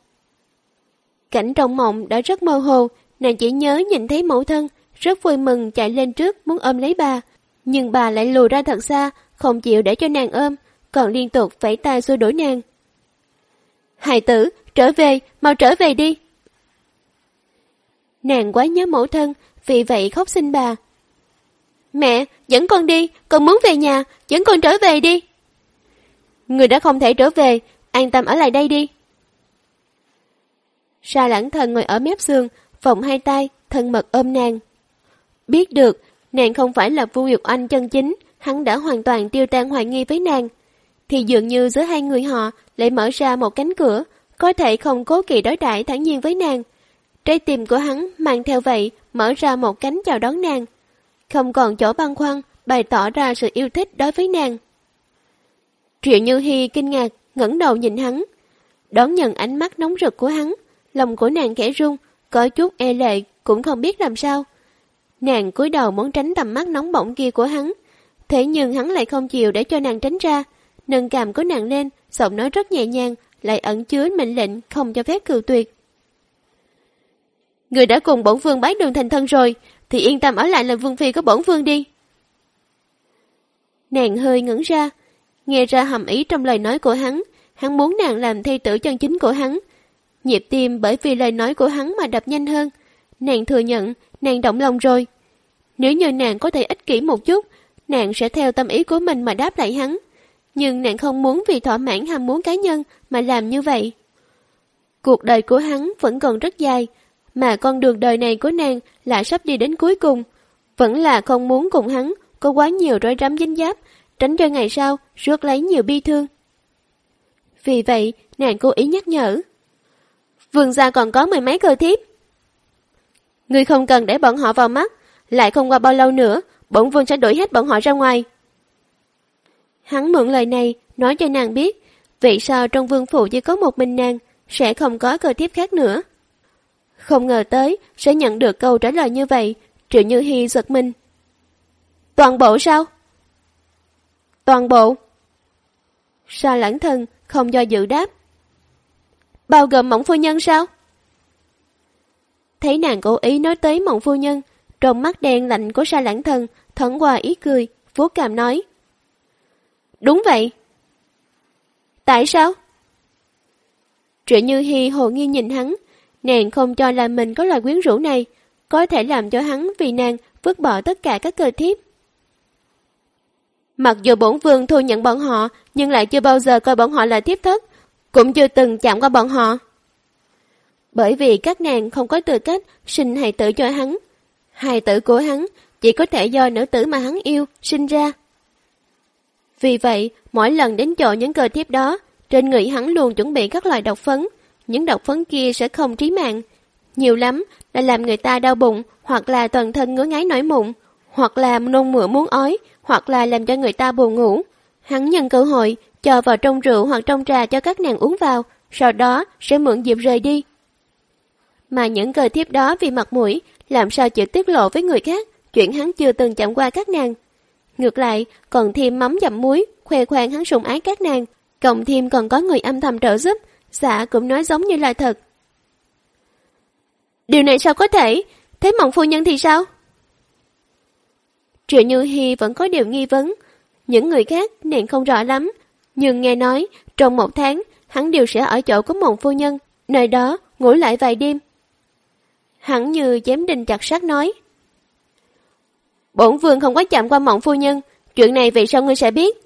Cảnh trong mộng đã rất mơ hồ, nàng chỉ nhớ nhìn thấy mẫu thân, rất vui mừng chạy lên trước muốn ôm lấy bà. Nhưng bà lại lùi ra thật xa, không chịu để cho nàng ôm, còn liên tục vẫy tay xua đuổi nàng. Hài tử, trở về, mau trở về đi. Nàng quá nhớ mẫu thân, vì vậy khóc xin bà. Mẹ, dẫn con đi, con muốn về nhà, dẫn con trở về đi. Người đã không thể trở về, an tâm ở lại đây đi. Sa lãng thần ngồi ở mép giường, vòng hai tay, thân mật ôm nàng. Biết được, nàng không phải là Vu Dục Anh chân chính, hắn đã hoàn toàn tiêu tan hoài nghi với nàng. Thì dường như giữa hai người họ lại mở ra một cánh cửa, có thể không cố kỳ đối đãi thẳng nhiên với nàng. Trái tim của hắn mang theo vậy mở ra một cánh chào đón nàng. Không còn chỗ băn khoăn, bày tỏ ra sự yêu thích đối với nàng. Triệu Như Hi kinh ngạc, ngẩng đầu nhìn hắn. Đón nhận ánh mắt nóng rực của hắn, lòng của nàng khẽ run, có chút e lệ, cũng không biết làm sao. Nàng cúi đầu muốn tránh tầm mắt nóng bỏng kia của hắn, thế nhưng hắn lại không chịu để cho nàng tránh ra. Nâng cằm của nàng lên, giọng nói rất nhẹ nhàng, lại ẩn chứa mệnh lệnh không cho phép cự tuyệt. Người đã cùng bổn vương bái đường thành thân rồi, thì yên tâm ở lại làm vương phi của bổn vương đi. Nàng hơi ngẩn ra, nghe ra hàm ý trong lời nói của hắn, hắn muốn nàng làm thi tử chân chính của hắn. Nhịp tim bởi vì lời nói của hắn mà đập nhanh hơn. Nàng thừa nhận, nàng động lòng rồi. Nếu như nàng có thể ích kỷ một chút, nàng sẽ theo tâm ý của mình mà đáp lại hắn. Nhưng nàng không muốn vì thỏa mãn ham muốn cá nhân mà làm như vậy. Cuộc đời của hắn vẫn còn rất dài, mà con đường đời này của nàng lại sắp đi đến cuối cùng. Vẫn là không muốn cùng hắn có quá nhiều rối rắm dính giáp, tránh cho ngày sau rước lấy nhiều bi thương. Vì vậy, nàng cố ý nhắc nhở. Vườn gia còn có mười mấy cơ thiếp. Người không cần để bọn họ vào mắt, lại không qua bao lâu nữa, bổn vương sẽ đuổi hết bọn họ ra ngoài. Hắn mượn lời này, nói cho nàng biết, vì sao trong vương phủ chỉ có một mình nàng, sẽ không có cơ thiếp khác nữa. Không ngờ tới sẽ nhận được câu trả lời như vậy, Triệu Như Hi giật mình. Toàn bộ sao? Toàn bộ. Sa lãng thân không do dự đáp. Bao gồm mộng phu nhân sao? Thấy nàng cố ý nói tới mộng phu nhân, trong mắt đen lạnh của sa lãng thân thẫn qua ý cười, vuốt cằm nói. Đúng vậy. Tại sao? Triệu Như Hi hồ nghi nhìn hắn, nàng không cho là mình có lời quyến rũ này, có thể làm cho hắn vì nàng vứt bỏ tất cả các cơ thiếp. Mặc dù bổn vương thu nhận bọn họ, nhưng lại chưa bao giờ coi bọn họ là thiếp thất, cũng chưa từng chạm qua bọn họ. Bởi vì các nàng không có tư cách sinh hài tử cho hắn. Hài tử của hắn chỉ có thể do nữ tử mà hắn yêu sinh ra. Vì vậy, mỗi lần đến chỗ những cơ thiếp đó, trên người hắn luôn chuẩn bị các loại độc phấn. Những độc phấn kia sẽ không trí mạng. Nhiều lắm là làm người ta đau bụng, hoặc là toàn thân ngứa ngáy nổi mụn, hoặc là nôn mửa muốn ói, hoặc là làm cho người ta buồn ngủ. Hắn nhân cơ hội, cho vào trong rượu hoặc trong trà cho các nàng uống vào, sau đó sẽ mượn dịp rời đi. Mà những cơ thiếp đó vì mặt mũi, làm sao chịu tiết lộ với người khác, chuyện hắn chưa từng chạm qua các nàng. Ngược lại, còn thêm mắm dặm muối, khoe khoang hắn sùng ái các nàng, cộng thêm còn có người âm thầm trợ giúp, xã cũng nói giống như là thật. Điều này sao có thể? Thế mộng phu nhân thì sao? Triệu Như Hi vẫn có điều nghi vấn. Những người khác nàng không rõ lắm. Nhưng nghe nói, trong một tháng, hắn đều sẽ ở chỗ của mộng phu nhân. Nơi đó, ngủ lại vài đêm. Hắn như dám đinh chặt sát nói. Bổn vương không có chạm qua mộng phu nhân. Chuyện này vì sao ngươi sẽ biết?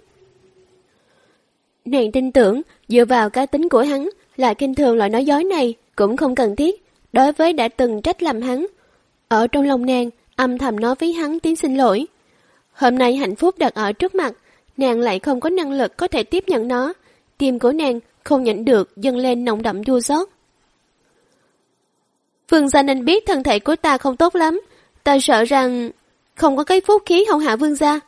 Nàng tin tưởng, dựa vào cá tính của hắn, là kinh thường loại nói dối này, cũng không cần thiết. Đối với đã từng trách làm hắn, ở trong lòng nàng, âm thầm nói với hắn tiếng xin lỗi. Hôm nay hạnh phúc đặt ở trước mặt, nàng lại không có năng lực có thể tiếp nhận nó. Tim của nàng không nhận được dâng lên nồng đậm chua xót. vương gia nên biết thân thể của ta không tốt lắm. Ta sợ rằng không có cái phúc khí hậu hạ vương gia.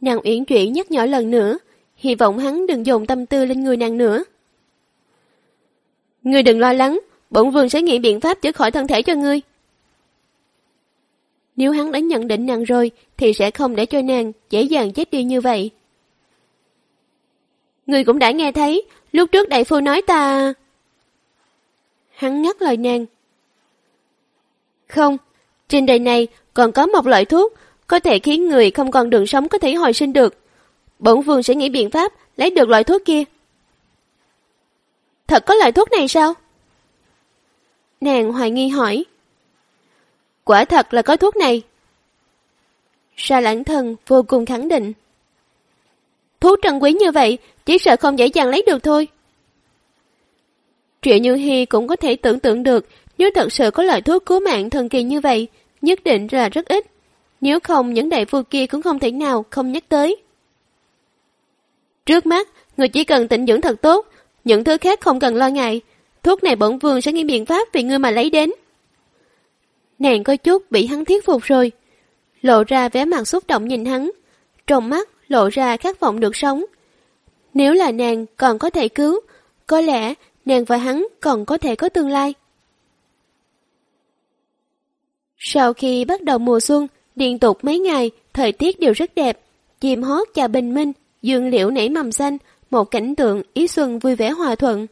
Nàng uyển chuyển nhắc nhở lần nữa, hy vọng hắn đừng dùng tâm tư lên người nàng nữa. Ngươi đừng lo lắng, bổn vương sẽ nghĩ biện pháp chữa khỏi thân thể cho ngươi. Nếu hắn đã nhận định nàng rồi, thì sẽ không để cho nàng dễ dàng chết đi như vậy. người cũng đã nghe thấy, lúc trước đại phu nói ta... Hắn ngắt lời nàng. Không, trên đời này còn có một loại thuốc có thể khiến người không còn đường sống có thể hồi sinh được. Bổn vương sẽ nghĩ biện pháp lấy được loại thuốc kia. Thật có loại thuốc này sao? Nàng hoài nghi hỏi. Quả thật là có thuốc này. Sa lãng thần vô cùng khẳng định. Thuốc trân quý như vậy, chỉ sợ không dễ dàng lấy được thôi. Triệu Như Hi cũng có thể tưởng tượng được, nếu thật sự có loại thuốc cứu mạng thần kỳ như vậy, nhất định là rất ít. Nếu không, những đại phu kia cũng không thể nào không nhắc tới. Trước mắt, người chỉ cần tịnh dưỡng thật tốt, những thứ khác không cần lo ngại. Thuốc này bổn vương sẽ nghĩ biện pháp vì ngươi mà lấy đến. Nàng có chút bị hắn thuyết phục rồi. Lộ ra vẻ mặt xúc động nhìn hắn. Trong mắt lộ ra khát vọng được sống. Nếu là nàng còn có thể cứu, có lẽ nàng và hắn còn có thể có tương lai. Sau khi bắt đầu mùa xuân, liên tục mấy ngày, thời tiết đều rất đẹp. Chim hót và bình minh, dương liễu nảy mầm xanh, một cảnh tượng ý xuân vui vẻ hòa thuận.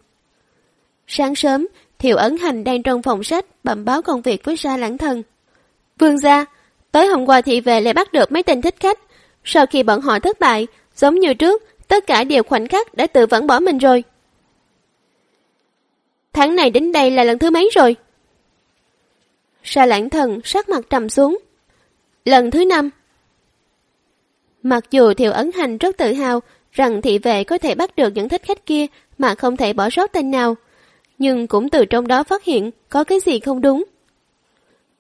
Sáng sớm, Thiệu Ấn Hành đang trong phòng sách bẩm báo công việc với Sa Lãng Thần. Vương gia, tới hôm qua thị về lại bắt được mấy tên thích khách. Sau khi bọn họ thất bại, giống như trước, tất cả đều khoảnh khắc đã tự vẫn bỏ mình rồi. Tháng này đến đây là lần thứ mấy rồi? Sa Lãng Thần sắc mặt trầm xuống. Lần thứ năm. Mặc dù Thiệu Ấn Hành rất tự hào rằng thị vệ có thể bắt được những thích khách kia mà không thể bỏ sót tên nào, nhưng cũng từ trong đó phát hiện có cái gì không đúng.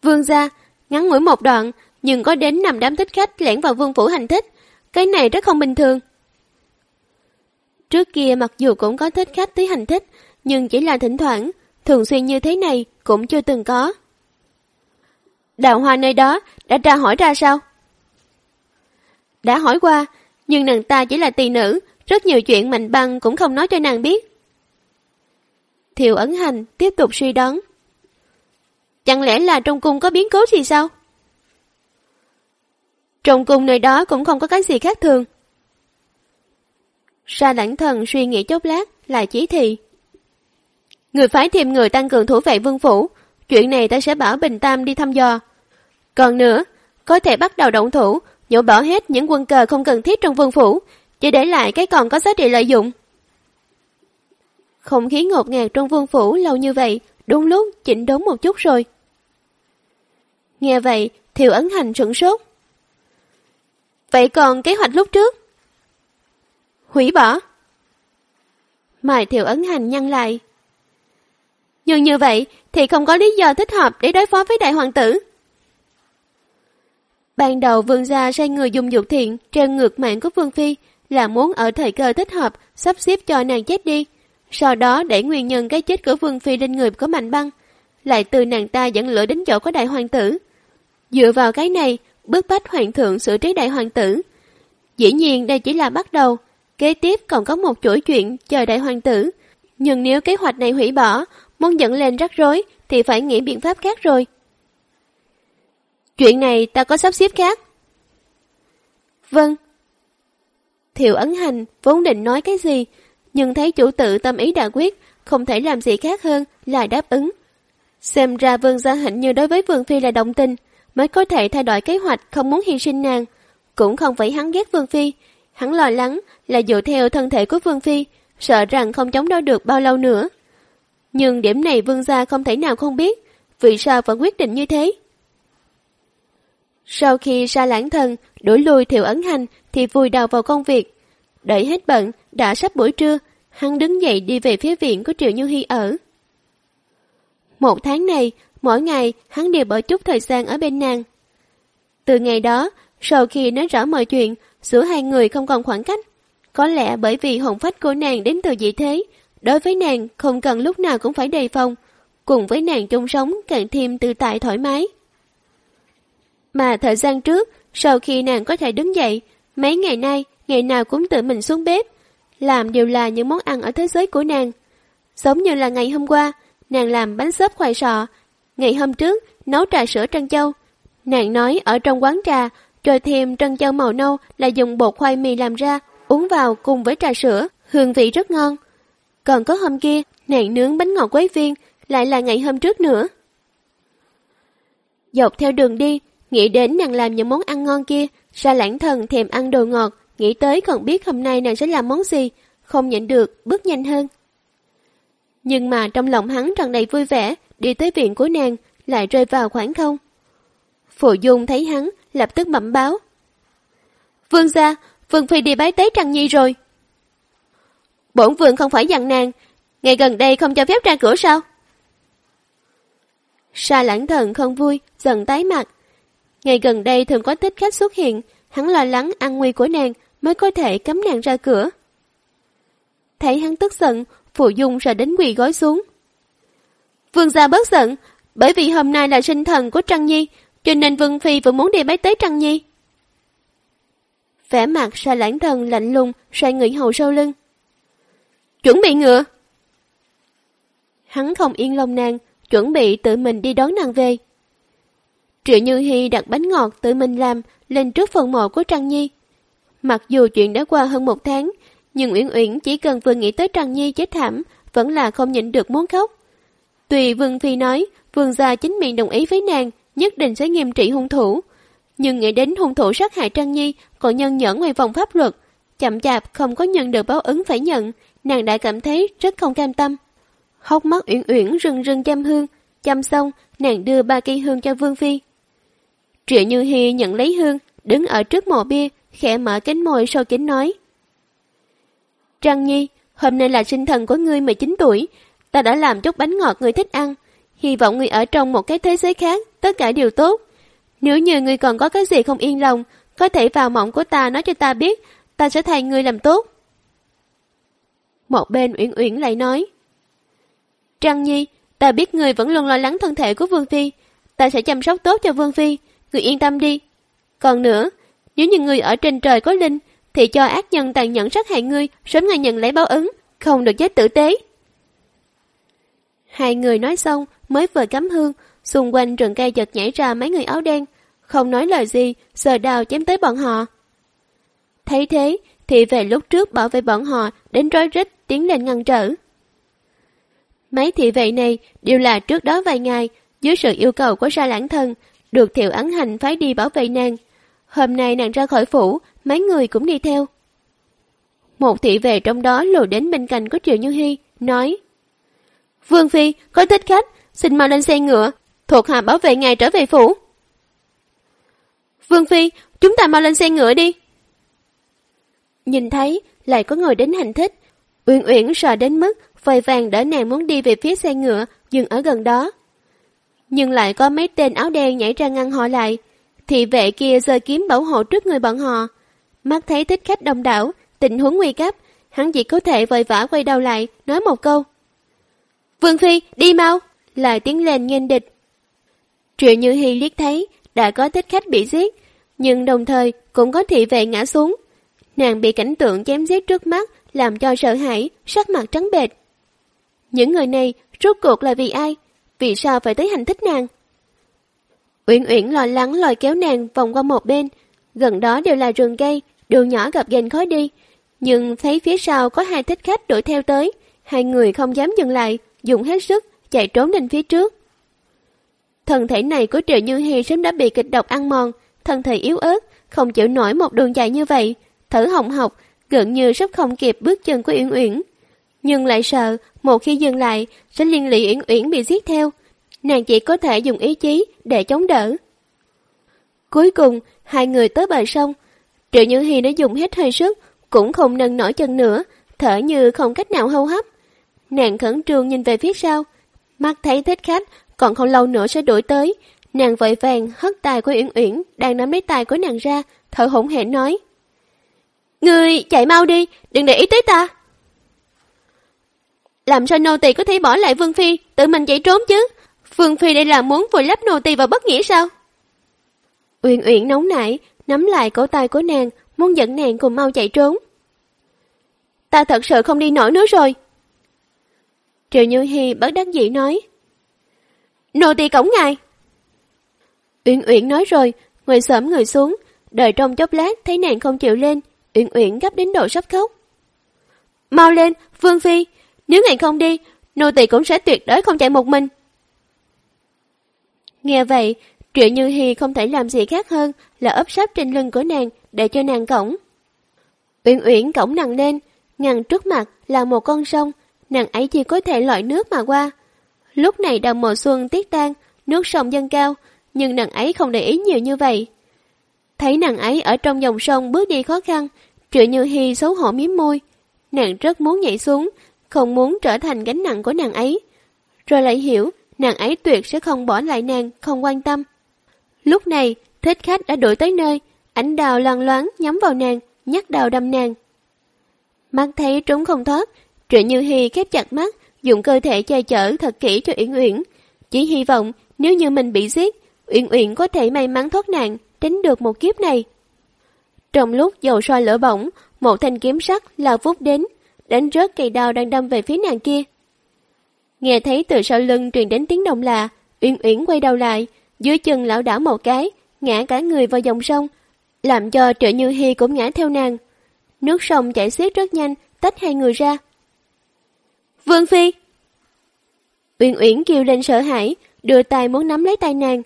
Vương gia, ngắn ngủi một đoạn, nhưng có đến nằm đám thích khách lẻn vào vương phủ hành thích. Cái này rất không bình thường. Trước kia mặc dù cũng có thích khách tới hành thích, nhưng chỉ là thỉnh thoảng, thường xuyên như thế này cũng chưa từng có. Đạo hoa nơi đó đã tra hỏi ra sao? Đã hỏi qua, nhưng nàng ta chỉ là tỳ nữ, rất nhiều chuyện mạnh băng cũng không nói cho nàng biết. Thiệu ấn hành tiếp tục suy đoán. Chẳng lẽ là trong cung có biến cố gì sao? Trong cung nơi đó cũng không có cái gì khác thường. Sa lãnh thần suy nghĩ chốc lát, lại chỉ thị. Người phái tìm người tăng cường thủ vệ vương phủ, chuyện này ta sẽ bảo Bình Tam đi thăm dò. Còn nữa, có thể bắt đầu động thủ, nhổ bỏ hết những quân cờ không cần thiết trong vương phủ, chỉ để lại cái còn có giá trị lợi dụng. Không khí ngột ngạt trong vương phủ lâu như vậy, đúng lúc chỉnh đốn một chút rồi. Nghe vậy, Thiệu Ấn Hành sửng sốt. Vậy còn kế hoạch lúc trước? Hủy bỏ. Mài Thiệu Ấn Hành nhăn lại. Nhưng như vậy thì không có lý do thích hợp để đối phó với đại hoàng tử. Ban đầu vương gia sai người dùng dục thiện treo ngược mạng của vương phi là muốn ở thời cơ thích hợp sắp xếp cho nàng chết đi. Sau đó để nguyên nhân cái chết của vương phi lên người của mạnh băng, lại từ nàng ta dẫn lửa đến chỗ của đại hoàng tử. Dựa vào cái này, bước bách hoàng thượng xử trí đại hoàng tử. Dĩ nhiên đây chỉ là bắt đầu, kế tiếp còn có một chuỗi chuyện chờ đại hoàng tử. Nhưng nếu kế hoạch này hủy bỏ, muốn dẫn lên rắc rối thì phải nghĩ biện pháp khác rồi. Chuyện này ta có sắp xếp khác. Vâng. Thiệu ấn hành vốn định nói cái gì, nhưng thấy chủ tự tâm ý đã quyết, không thể làm gì khác hơn là đáp ứng. Xem ra vương gia hình như đối với vương phi là đồng tình, mới có thể thay đổi kế hoạch không muốn hy sinh nàng. Cũng không phải hắn ghét vương phi, hắn lo lắng là dựa theo thân thể của vương phi, sợ rằng không chống đỡ được bao lâu nữa. Nhưng điểm này vương gia không thể nào không biết, vì sao vẫn quyết định như thế. Sau khi ra lãng thần, đuổi lui thiệu ấn hành thì vùi đầu vào công việc. Đợi hết bận, đã sắp buổi trưa, hắn đứng dậy đi về phía viện của Triệu Như hi ở. Một tháng này, mỗi ngày hắn đều bỏ chút thời gian ở bên nàng. Từ ngày đó, sau khi nói rõ mọi chuyện, giữa hai người không còn khoảng cách. Có lẽ bởi vì hồn phách của nàng đến từ dị thế, đối với nàng không cần lúc nào cũng phải đề phòng, cùng với nàng chung sống càng thêm tự tại thoải mái. Mà thời gian trước, sau khi nàng có thể đứng dậy, mấy ngày nay, ngày nào cũng tự mình xuống bếp, làm đều là những món ăn ở thế giới của nàng. Giống như là ngày hôm qua, nàng làm bánh xốp khoai sọ, ngày hôm trước nấu trà sữa trân châu. Nàng nói ở trong quán trà, rồi thêm trân châu màu nâu là dùng bột khoai mì làm ra, uống vào cùng với trà sữa, hương vị rất ngon. Còn có hôm kia, nàng nướng bánh ngọt quế viên, lại là ngày hôm trước nữa. Dọc theo đường đi, Nghĩ đến nàng làm những món ăn ngon kia, ra lãng thần thèm ăn đồ ngọt, nghĩ tới còn biết hôm nay nàng sẽ làm món gì, không nhịn được, bước nhanh hơn. Nhưng mà trong lòng hắn tràn đầy vui vẻ, đi tới viện của nàng, lại rơi vào khoảng không. Phụ Dung thấy hắn, lập tức bẩm báo. Vương gia, Vương Phi đi bái tế Trăng Nhi rồi. Bổn vương không phải dặn nàng, ngày gần đây không cho phép ra cửa sao? Sa lãng thần không vui, dần tái mặt, Ngày gần đây thường có thích khách xuất hiện, hắn lo lắng an nguy của nàng mới có thể cấm nàng ra cửa. Thấy hắn tức giận, Phụ Dung rồi đến quỳ gói xuống. Vương gia bớt giận, bởi vì hôm nay là sinh thần của Trăng Nhi, cho nên Vương Phi vẫn muốn đi bái tế Trăng Nhi. Vẻ mặt xa lãng thần lạnh lùng, xoay người hầu sau lưng. Chuẩn bị ngựa. Hắn không yên lòng nàng, chuẩn bị tự mình đi đón nàng về. Triệu Như Hy đặt bánh ngọt tự mình làm lên trước phần mộ của Trăng Nhi. Mặc dù chuyện đã qua hơn một tháng, nhưng Uyển Uyển chỉ cần vừa nghĩ tới Trần Nhi chết thảm, vẫn là không nhịn được muốn khóc. Tùy Vương Phi nói, Vương gia chính miệng đồng ý với nàng, nhất định sẽ nghiêm trị hung thủ. Nhưng nghĩ đến hung thủ sát hại Trăng Nhi còn nhân nhẫn ngoài vòng pháp luật, chậm chạp không có nhận được báo ứng phải nhận, nàng đã cảm thấy rất không cam tâm. Hốc mắt Uyển Uyển rưng rưng chăm hương, chăm xong, nàng đưa ba cây hương cho Vương Phi. Triệu Như Hi nhận lấy hương, đứng ở trước mộ bia, khẽ mở cánh môi sâu kính nói. Trăng Nhi, hôm nay là sinh thần của ngươi 19 tuổi, ta đã làm chút bánh ngọt ngươi thích ăn. Hy vọng ngươi ở trong một cái thế giới khác, tất cả đều tốt. Nếu như ngươi còn có cái gì không yên lòng, có thể vào mộng của ta nói cho ta biết, ta sẽ thay ngươi làm tốt. Một bên Uyển Uyển lại nói. Trăng Nhi, ta biết ngươi vẫn luôn lo lắng thân thể của Vương Phi, ta sẽ chăm sóc tốt cho Vương Phi, người yên tâm đi. Còn nữa, nếu như người ở trên trời có linh, thì cho ác nhân tàn nhẫn sát hại ngươi, sớm ngày nhận lấy báo ứng, không được chết tử tế. Hai người nói xong, mới vừa cắm hương, xung quanh rừng cây chợt nhảy ra mấy người áo đen, không nói lời gì, sờ đào chém tới bọn họ. Thấy thế, thì về lúc trước bảo vệ bọn họ đến rối rít tiến lên ngăn trở. Mấy thị vệ này đều là trước đó vài ngày, dưới sự yêu cầu của sa lãng thần, được thiệu ấn hành phái đi bảo vệ nàng. Hôm nay nàng ra khỏi phủ, mấy người cũng đi theo. Một thị vệ trong đó lùi đến bên cạnh của Triệu Như Hy, nói Vương Phi, có thích khách, xin mau lên xe ngựa, thuộc hạ bảo vệ ngài trở về phủ. Vương Phi, chúng ta mau lên xe ngựa đi. Nhìn thấy, lại có người đến hành thích. Uyển Uyển sợ đến mức vầy vàng đỡ nàng muốn đi về phía xe ngựa, dừng ở gần đó. Nhưng lại có mấy tên áo đen nhảy ra ngăn họ lại. Thị vệ kia giơ kiếm bảo hộ trước người bọn họ. Mắt thấy thích khách đông đảo, tình huống nguy cấp, hắn chỉ có thể vội vã quay đầu lại, nói một câu. Vương Phi, đi mau! Lại tiếng lên nghênh địch. Triệu Như Hy liếc thấy, đã có thích khách bị giết, nhưng đồng thời cũng có thị vệ ngã xuống. Nàng bị cảnh tượng chém giết trước mắt, làm cho sợ hãi, sắc mặt trắng bệch. Những người này rốt cuộc là vì ai? Vì sao phải tới hành thích nàng? Uyển Uyển lo lắng lòi kéo nàng vòng qua một bên. Gần đó đều là rừng cây, đường nhỏ gặp ghềnh khói đi. Nhưng thấy phía sau có hai thích khách đuổi theo tới. Hai người không dám dừng lại, dùng hết sức, chạy trốn lên phía trước. Thân thể này của Triệu Như Hi sớm đã bị kịch độc ăn mòn, thân thể yếu ớt, không chịu nổi một đường dài như vậy, thở hồng hộc, gần như sắp không kịp bước chân của Uyển Uyển. Nhưng lại sợ, một khi dừng lại, sẽ liên lụy Uyển Uyển bị giết theo. Nàng chỉ có thể dùng ý chí để chống đỡ. Cuối cùng, hai người tới bờ sông. Triệu Như Hi đã dùng hết hơi sức, cũng không nâng nổi chân nữa, thở như không cách nào hô hấp. Nàng khẩn trương nhìn về phía sau, mắt thấy thích khách, còn không lâu nữa sẽ đuổi tới. Nàng vội vàng hất tài của Uyển Uyển đang nắm lấy tài của nàng ra, thở hổn hển nói. Người chạy mau đi, đừng để ý tới ta. Làm sao nô tỳ có thể bỏ lại Vương Phi, tự mình chạy trốn chứ? Vương Phi đây là muốn vùi lấp nô tỳ vào bất nghĩa sao? Uyển Uyển nóng nảy, nắm lại cổ tay của nàng, muốn dẫn nàng cùng mau chạy trốn. Ta thật sự không đi nổi nữa rồi. Triệu Như Hi bất đắc dĩ nói. Nô tỳ cổng ngài. Uyển Uyển nói rồi, ngồi sớm người xuống, đợi trong chốc lát thấy nàng không chịu lên, Uyển Uyển gấp đến độ sắp khóc. Mau lên, Vương Phi, nếu ngài không đi, nô tỳ cũng sẽ tuyệt đối không chạy một mình. Nghe vậy, Triệu Như Hi không thể làm gì khác hơn là ấp sáp trên lưng của nàng để cho nàng cổng. Uyển Uyển cổng nàng lên, ngăn trước mặt là một con sông, nàng ấy chỉ có thể loại nước mà qua. Lúc này đầu mùa xuân tiết tan, nước sông dâng cao, nhưng nàng ấy không để ý nhiều như vậy. Thấy nàng ấy ở trong dòng sông bước đi khó khăn, Triệu Như Hi xấu hổ miếm môi. Nàng rất muốn nhảy xuống, không muốn trở thành gánh nặng của nàng ấy. Rồi lại hiểu, nàng ấy tuyệt sẽ không bỏ lại nàng, không quan tâm. Lúc này, thích khách đã đuổi tới nơi, ảnh đào loan loáng nhắm vào nàng, nhắc đào đâm nàng. Mắt thấy trốn không thoát, Triệu Như Hi khép chặt mắt, dùng cơ thể che chở thật kỹ cho Uyển Uyển. Chỉ hy vọng nếu như mình bị giết, Uyển Uyển có thể may mắn thoát nạn, tránh được một kiếp này. Trong lúc dầu soi lửa bỏng, một thanh kiếm sắt lao vút đến, đánh rớt cây đao đang đâm về phía nàng kia. Nghe thấy từ sau lưng truyền đến tiếng động lạ, Uyển Uyển quay đầu lại, dưới chân lão đảo một cái, ngã cả người vào dòng sông, làm cho Triệu Như Hi cũng ngã theo nàng. Nước sông chảy xiết rất nhanh, tách hai người ra. Vương Phi! Uyển Uyển kêu lên sợ hãi, đưa tay muốn nắm lấy tay nàng,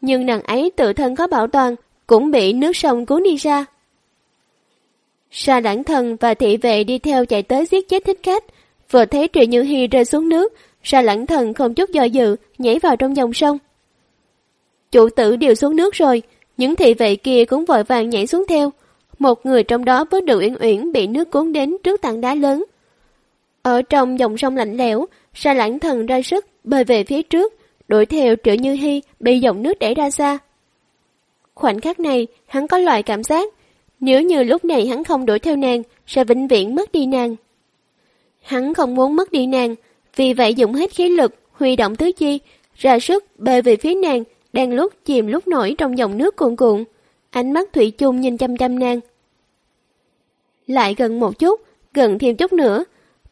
nhưng nàng ấy tự thân có bảo toàn, cũng bị nước sông cuốn đi ra. Sa đẳng thần và thị vệ đi theo chạy tới giết chết thích khách, vừa thấy Triệu Như Hi rơi xuống nước, Sa lãng thần không chút do dự, nhảy vào trong dòng sông. Chủ tử đều xuống nước rồi, những thị vệ kia cũng vội vàng nhảy xuống theo. Một người trong đó với đường uyển uyển bị nước cuốn đến trước tảng đá lớn. Ở trong dòng sông lạnh lẽo, Sa lãng thần ra sức bơi về phía trước, đuổi theo Triệu Như Hy bị dòng nước đẩy ra xa. Khoảnh khắc này, hắn có loại cảm giác, nếu như lúc này hắn không đuổi theo nàng, sẽ vĩnh viễn mất đi nàng. Hắn không muốn mất đi nàng, vì vậy dùng hết khí lực, huy động tứ chi, ra sức bơi về phía nàng, đang lúc chìm lúc nổi trong dòng nước cuồn cuộn. Ánh mắt Thủy chung nhìn chăm chăm nàng. Lại gần một chút, gần thêm chút nữa.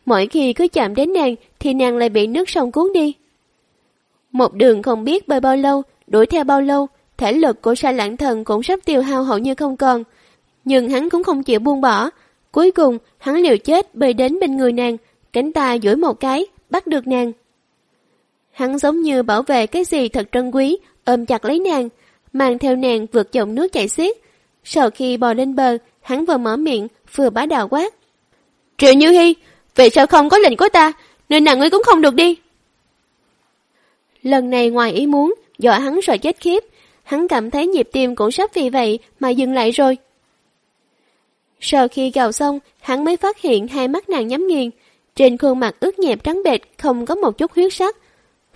Mỗi khi cứ chạm đến nàng thì nàng lại bị nước sông cuốn đi. Một đường không biết bơi bao lâu, đuổi theo bao lâu, thể lực của sa lãng thần cũng sắp tiêu hao hầu như không còn. Nhưng hắn cũng không chịu buông bỏ. Cuối cùng, hắn liều chết bơi đến bên người nàng, cánh tay duỗi một cái, bắt được nàng. Hắn giống như bảo vệ cái gì thật trân quý, ôm chặt lấy nàng, mang theo nàng vượt dòng nước chảy xiết. Sau khi bò lên bờ, hắn vừa mở miệng, vừa bá đạo quát. Triệu Như Hy, vì sao không có lệnh của ta, nên nàng ngươi cũng không được đi. Lần này ngoài ý muốn, dọa hắn sợ chết khiếp, hắn cảm thấy nhịp tim cũng sắp vì vậy mà dừng lại rồi. Sau khi gào xong, hắn mới phát hiện hai mắt nàng nhắm nghiền, trên khuôn mặt ướt nhẹp trắng bệt không có một chút huyết sắc.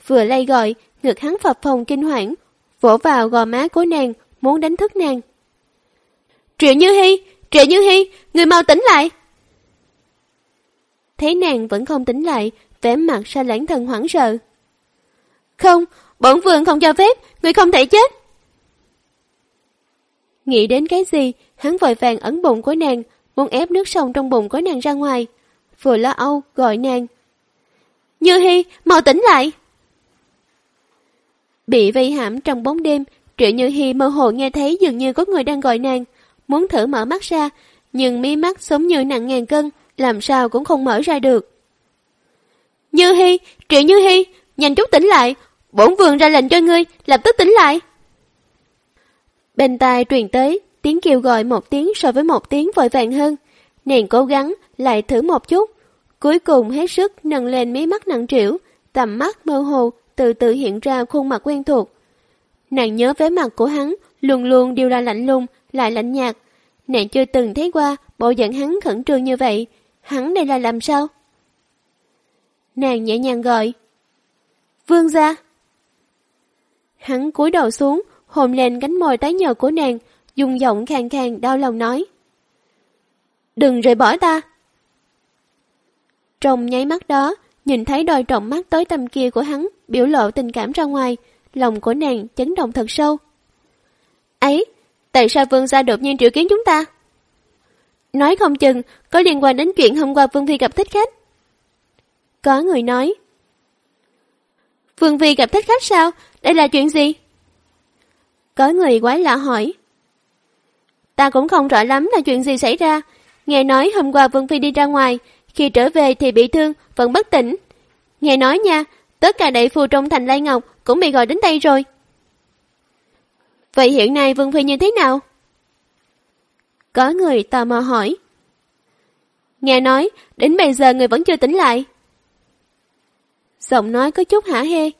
Vừa lay gọi, ngực hắn phập phòng kinh hoảng, vỗ vào gò má của nàng, muốn đánh thức nàng. Triệu Như Hy, Triệu Như Hy, người mau tỉnh lại. Thấy nàng vẫn không tỉnh lại, vẻ mặt sa lãng thần hoảng sợ. Không, bổn vương không cho phép, người không thể chết. Nghĩ đến cái gì, hắn vội vàng ấn bụng của nàng, muốn ép nước sông trong bụng của nàng ra ngoài. Vừa lo âu, gọi nàng. Như hi mau tỉnh lại. Bị vây hãm trong bóng đêm, Triệu Như hi mơ hồ nghe thấy dường như có người đang gọi nàng, muốn thử mở mắt ra, nhưng mí mắt giống như nặng ngàn cân, làm sao cũng không mở ra được. Như hi Triệu Như hi nhanh chút tỉnh lại, bổn vương ra lệnh cho ngươi, lập tức tỉnh lại. Bên tai truyền tới, tiếng kêu gọi một tiếng so với một tiếng vội vàng hơn. Nàng cố gắng, lại thử một chút. Cuối cùng hết sức nâng lên mí mắt nặng trĩu, tầm mắt mơ hồ, từ từ hiện ra khuôn mặt quen thuộc. Nàng nhớ vẻ mặt của hắn, luôn luôn đều là lạnh lùng, lại lạnh nhạt. Nàng chưa từng thấy qua bộ dạng hắn khẩn trương như vậy. Hắn đây là làm sao? Nàng nhẹ nhàng gọi. Vương gia. Hắn cúi đầu xuống, hồn lên cánh môi tái nhợt của nàng, dùng giọng khàn khàn đau lòng nói. Đừng rời bỏ ta. Trong nháy mắt đó, nhìn thấy đôi trọng mắt tối tăm kia của hắn biểu lộ tình cảm ra ngoài, lòng của nàng chấn động thật sâu. Ấy, tại sao vương gia đột nhiên triệu kiến chúng ta? Nói không chừng có liên quan đến chuyện hôm qua Vương Phi gặp thích khách. Có người nói. Vương Phi gặp thích khách sao? Đây là chuyện gì? Có người quái lạ hỏi. Ta cũng không rõ lắm là chuyện gì xảy ra. Nghe nói hôm qua Vương Phi đi ra ngoài, khi trở về thì bị thương, vẫn bất tỉnh. Nghe nói nha, tất cả đại phu trong thành Lai Ngọc cũng bị gọi đến đây rồi. Vậy hiện nay Vương Phi như thế nào? Có người tò mò hỏi. Nghe nói, đến bây giờ người vẫn chưa tỉnh lại. Giọng nói có chút hả hê.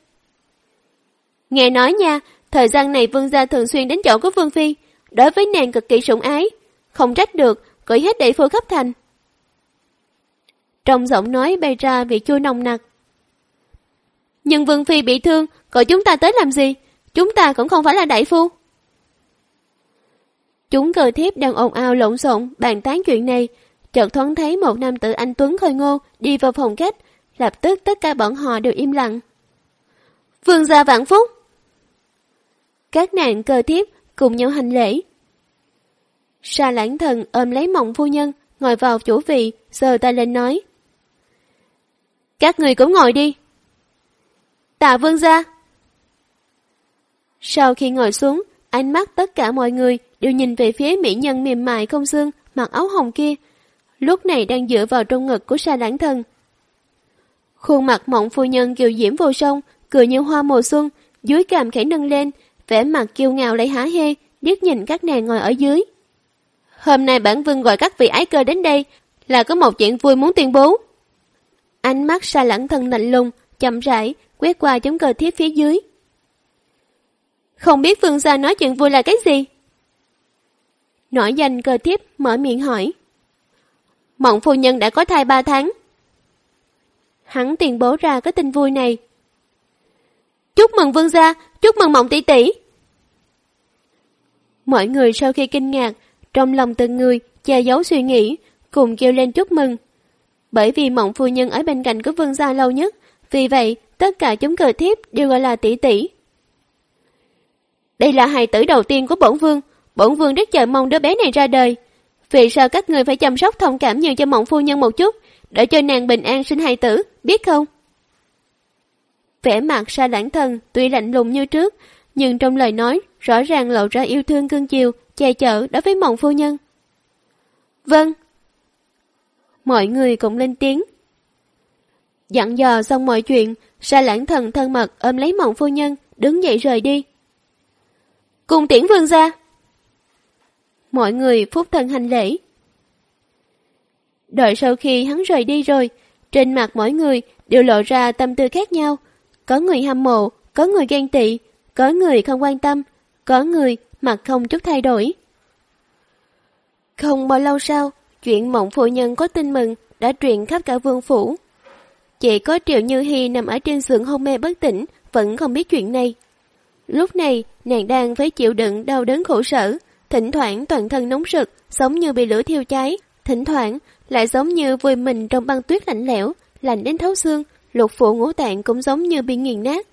Nghe nói nha, thời gian này vương gia thường xuyên đến chỗ của vương phi, đối với nàng cực kỳ sủng ái, không trách được, cởi hết đệ phu khắp thành. Trong giọng nói bay ra vị chua nồng nặc. Nhưng vương phi bị thương, gọi chúng ta tới làm gì? Chúng ta cũng không phải là đại phu. Chúng cờ thiếp đang ồn ào lộn xộn bàn tán chuyện này, chợt thoáng thấy một nam tử anh Tuấn khôi ngô đi vào phòng khách, lập tức tất cả bọn họ đều im lặng. Vương gia vạn phúc! Các nàng cờ thiếp cùng nhau hành lễ. Sa lãng thần ôm lấy mộng phu nhân, ngồi vào chủ vị, sờ tay lên nói. Các người cũng ngồi đi. Tạ vương ra. Sau khi ngồi xuống, ánh mắt tất cả mọi người đều nhìn về phía mỹ nhân mềm mại không xương, mặc áo hồng kia, lúc này đang dựa vào trong ngực của sa lãng thần. Khuôn mặt mộng phu nhân kiều diễm vô song, cười như hoa mùa xuân, dưới cằm khẽ nâng lên, vẻ mặt kiêu ngạo lấy há hê, điếc nhìn các nàng ngồi ở dưới. Hôm nay bản vương gọi các vị ái cơ đến đây là có một chuyện vui muốn tuyên bố. Ánh mắt xa lãng thân lạnh lùng, chậm rãi, quét qua chống cờ thiếp phía dưới. Không biết Phương gia nói chuyện vui là cái gì? Nổi danh cờ thiếp mở miệng hỏi. Mộng phu nhân đã có thai 3 tháng. Hắn tiền bố ra cái tin vui này. Chúc mừng vương gia, chúc mừng mộng tỷ tỷ. Mọi người sau khi kinh ngạc, trong lòng từng người che giấu suy nghĩ, cùng kêu lên chúc mừng. Bởi vì mộng phu nhân ở bên cạnh của vương gia lâu nhất, vì vậy tất cả chúng cờ thiếp đều gọi là tỷ tỷ. Đây là hài tử đầu tiên của bổn vương, bổn vương rất chờ mong đứa bé này ra đời. Vì sao các người phải chăm sóc thông cảm nhiều cho mộng phu nhân một chút, để cho nàng bình an sinh hài tử, biết không? Vẻ mặt sa lãng thần tuy lạnh lùng như trước, nhưng trong lời nói rõ ràng lộ ra yêu thương cương chiều, che chở đối với mộng phu nhân. Vâng. Mọi người cũng lên tiếng. Dặn dò xong mọi chuyện, ra lãng thần thân mật ôm lấy mộng phu nhân, đứng dậy rời đi. Cùng tiễn vương ra. Mọi người phúc thân hành lễ. Đợi sau khi hắn rời đi rồi, trên mặt mỗi người đều lộ ra tâm tư khác nhau. Có người hâm mộ, có người ghen tị, có người không quan tâm, có người mặt không chút thay đổi. Không bao lâu sau, chuyện mộng phụ nhân có tin mừng đã truyền khắp cả vương phủ. Chỉ có Triệu Như Hi nằm ở trên giường hôn mê bất tỉnh, vẫn không biết chuyện này. Lúc này, nàng đang phải chịu đựng đau đớn khổ sở, thỉnh thoảng toàn thân nóng rực, giống như bị lửa thiêu cháy, thỉnh thoảng lại giống như vùi mình trong băng tuyết lạnh lẽo, lạnh đến thấu xương, lục phủ ngũ tạng cũng giống như bị nghiền nát.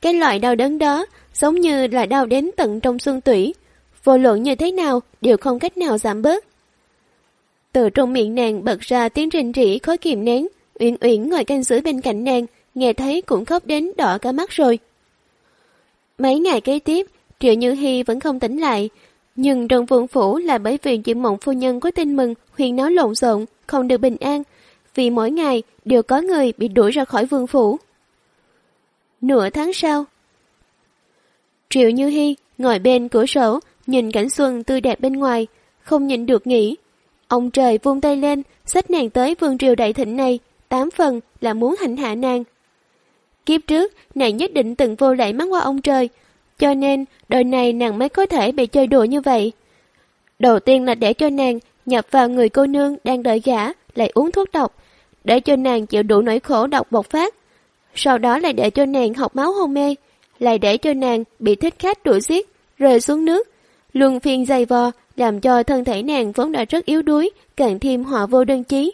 Cái loại đau đớn đó giống như là đau đến tận trong xương tủy, vô luận như thế nào đều không cách nào giảm bớt. Từ trong miệng nàng bật ra tiếng rình rỉ khó kìm nén, Uyển Uyển ngồi canh giữ bên cạnh nàng, nghe thấy cũng khóc đến đỏ cả mắt rồi. Mấy ngày kế tiếp, Triệu Như Hy vẫn không tỉnh lại, nhưng trong vương phủ là bởi vì chuyện mộng phu nhân có tin mừng, huyền nói lộn xộn, không được bình an, vì mỗi ngày đều có người bị đuổi ra khỏi vương phủ. Nửa tháng sau, Triệu Như Hy ngồi bên cửa sổ, nhìn cảnh xuân tươi đẹp bên ngoài, không nhìn được nghĩ. Ông trời vung tay lên, xách nàng tới vương triều đại thịnh này, tám phần là muốn hành hạ nàng. Kiếp trước, nàng nhất định từng vô lễ mắng qua ông trời, cho nên đời này nàng mới có thể bị chơi đùa như vậy. Đầu tiên là để cho nàng nhập vào người cô nương đang đợi gã, lại uống thuốc độc, để cho nàng chịu đủ nỗi khổ độc bộc phát. Sau đó lại để cho nàng học máu hôn mê, lại để cho nàng bị thích khách đuổi giết, rơi xuống nước, luân phiên dày vò, làm cho thân thể nàng vốn đã rất yếu đuối, càng thêm họa vô đơn chí.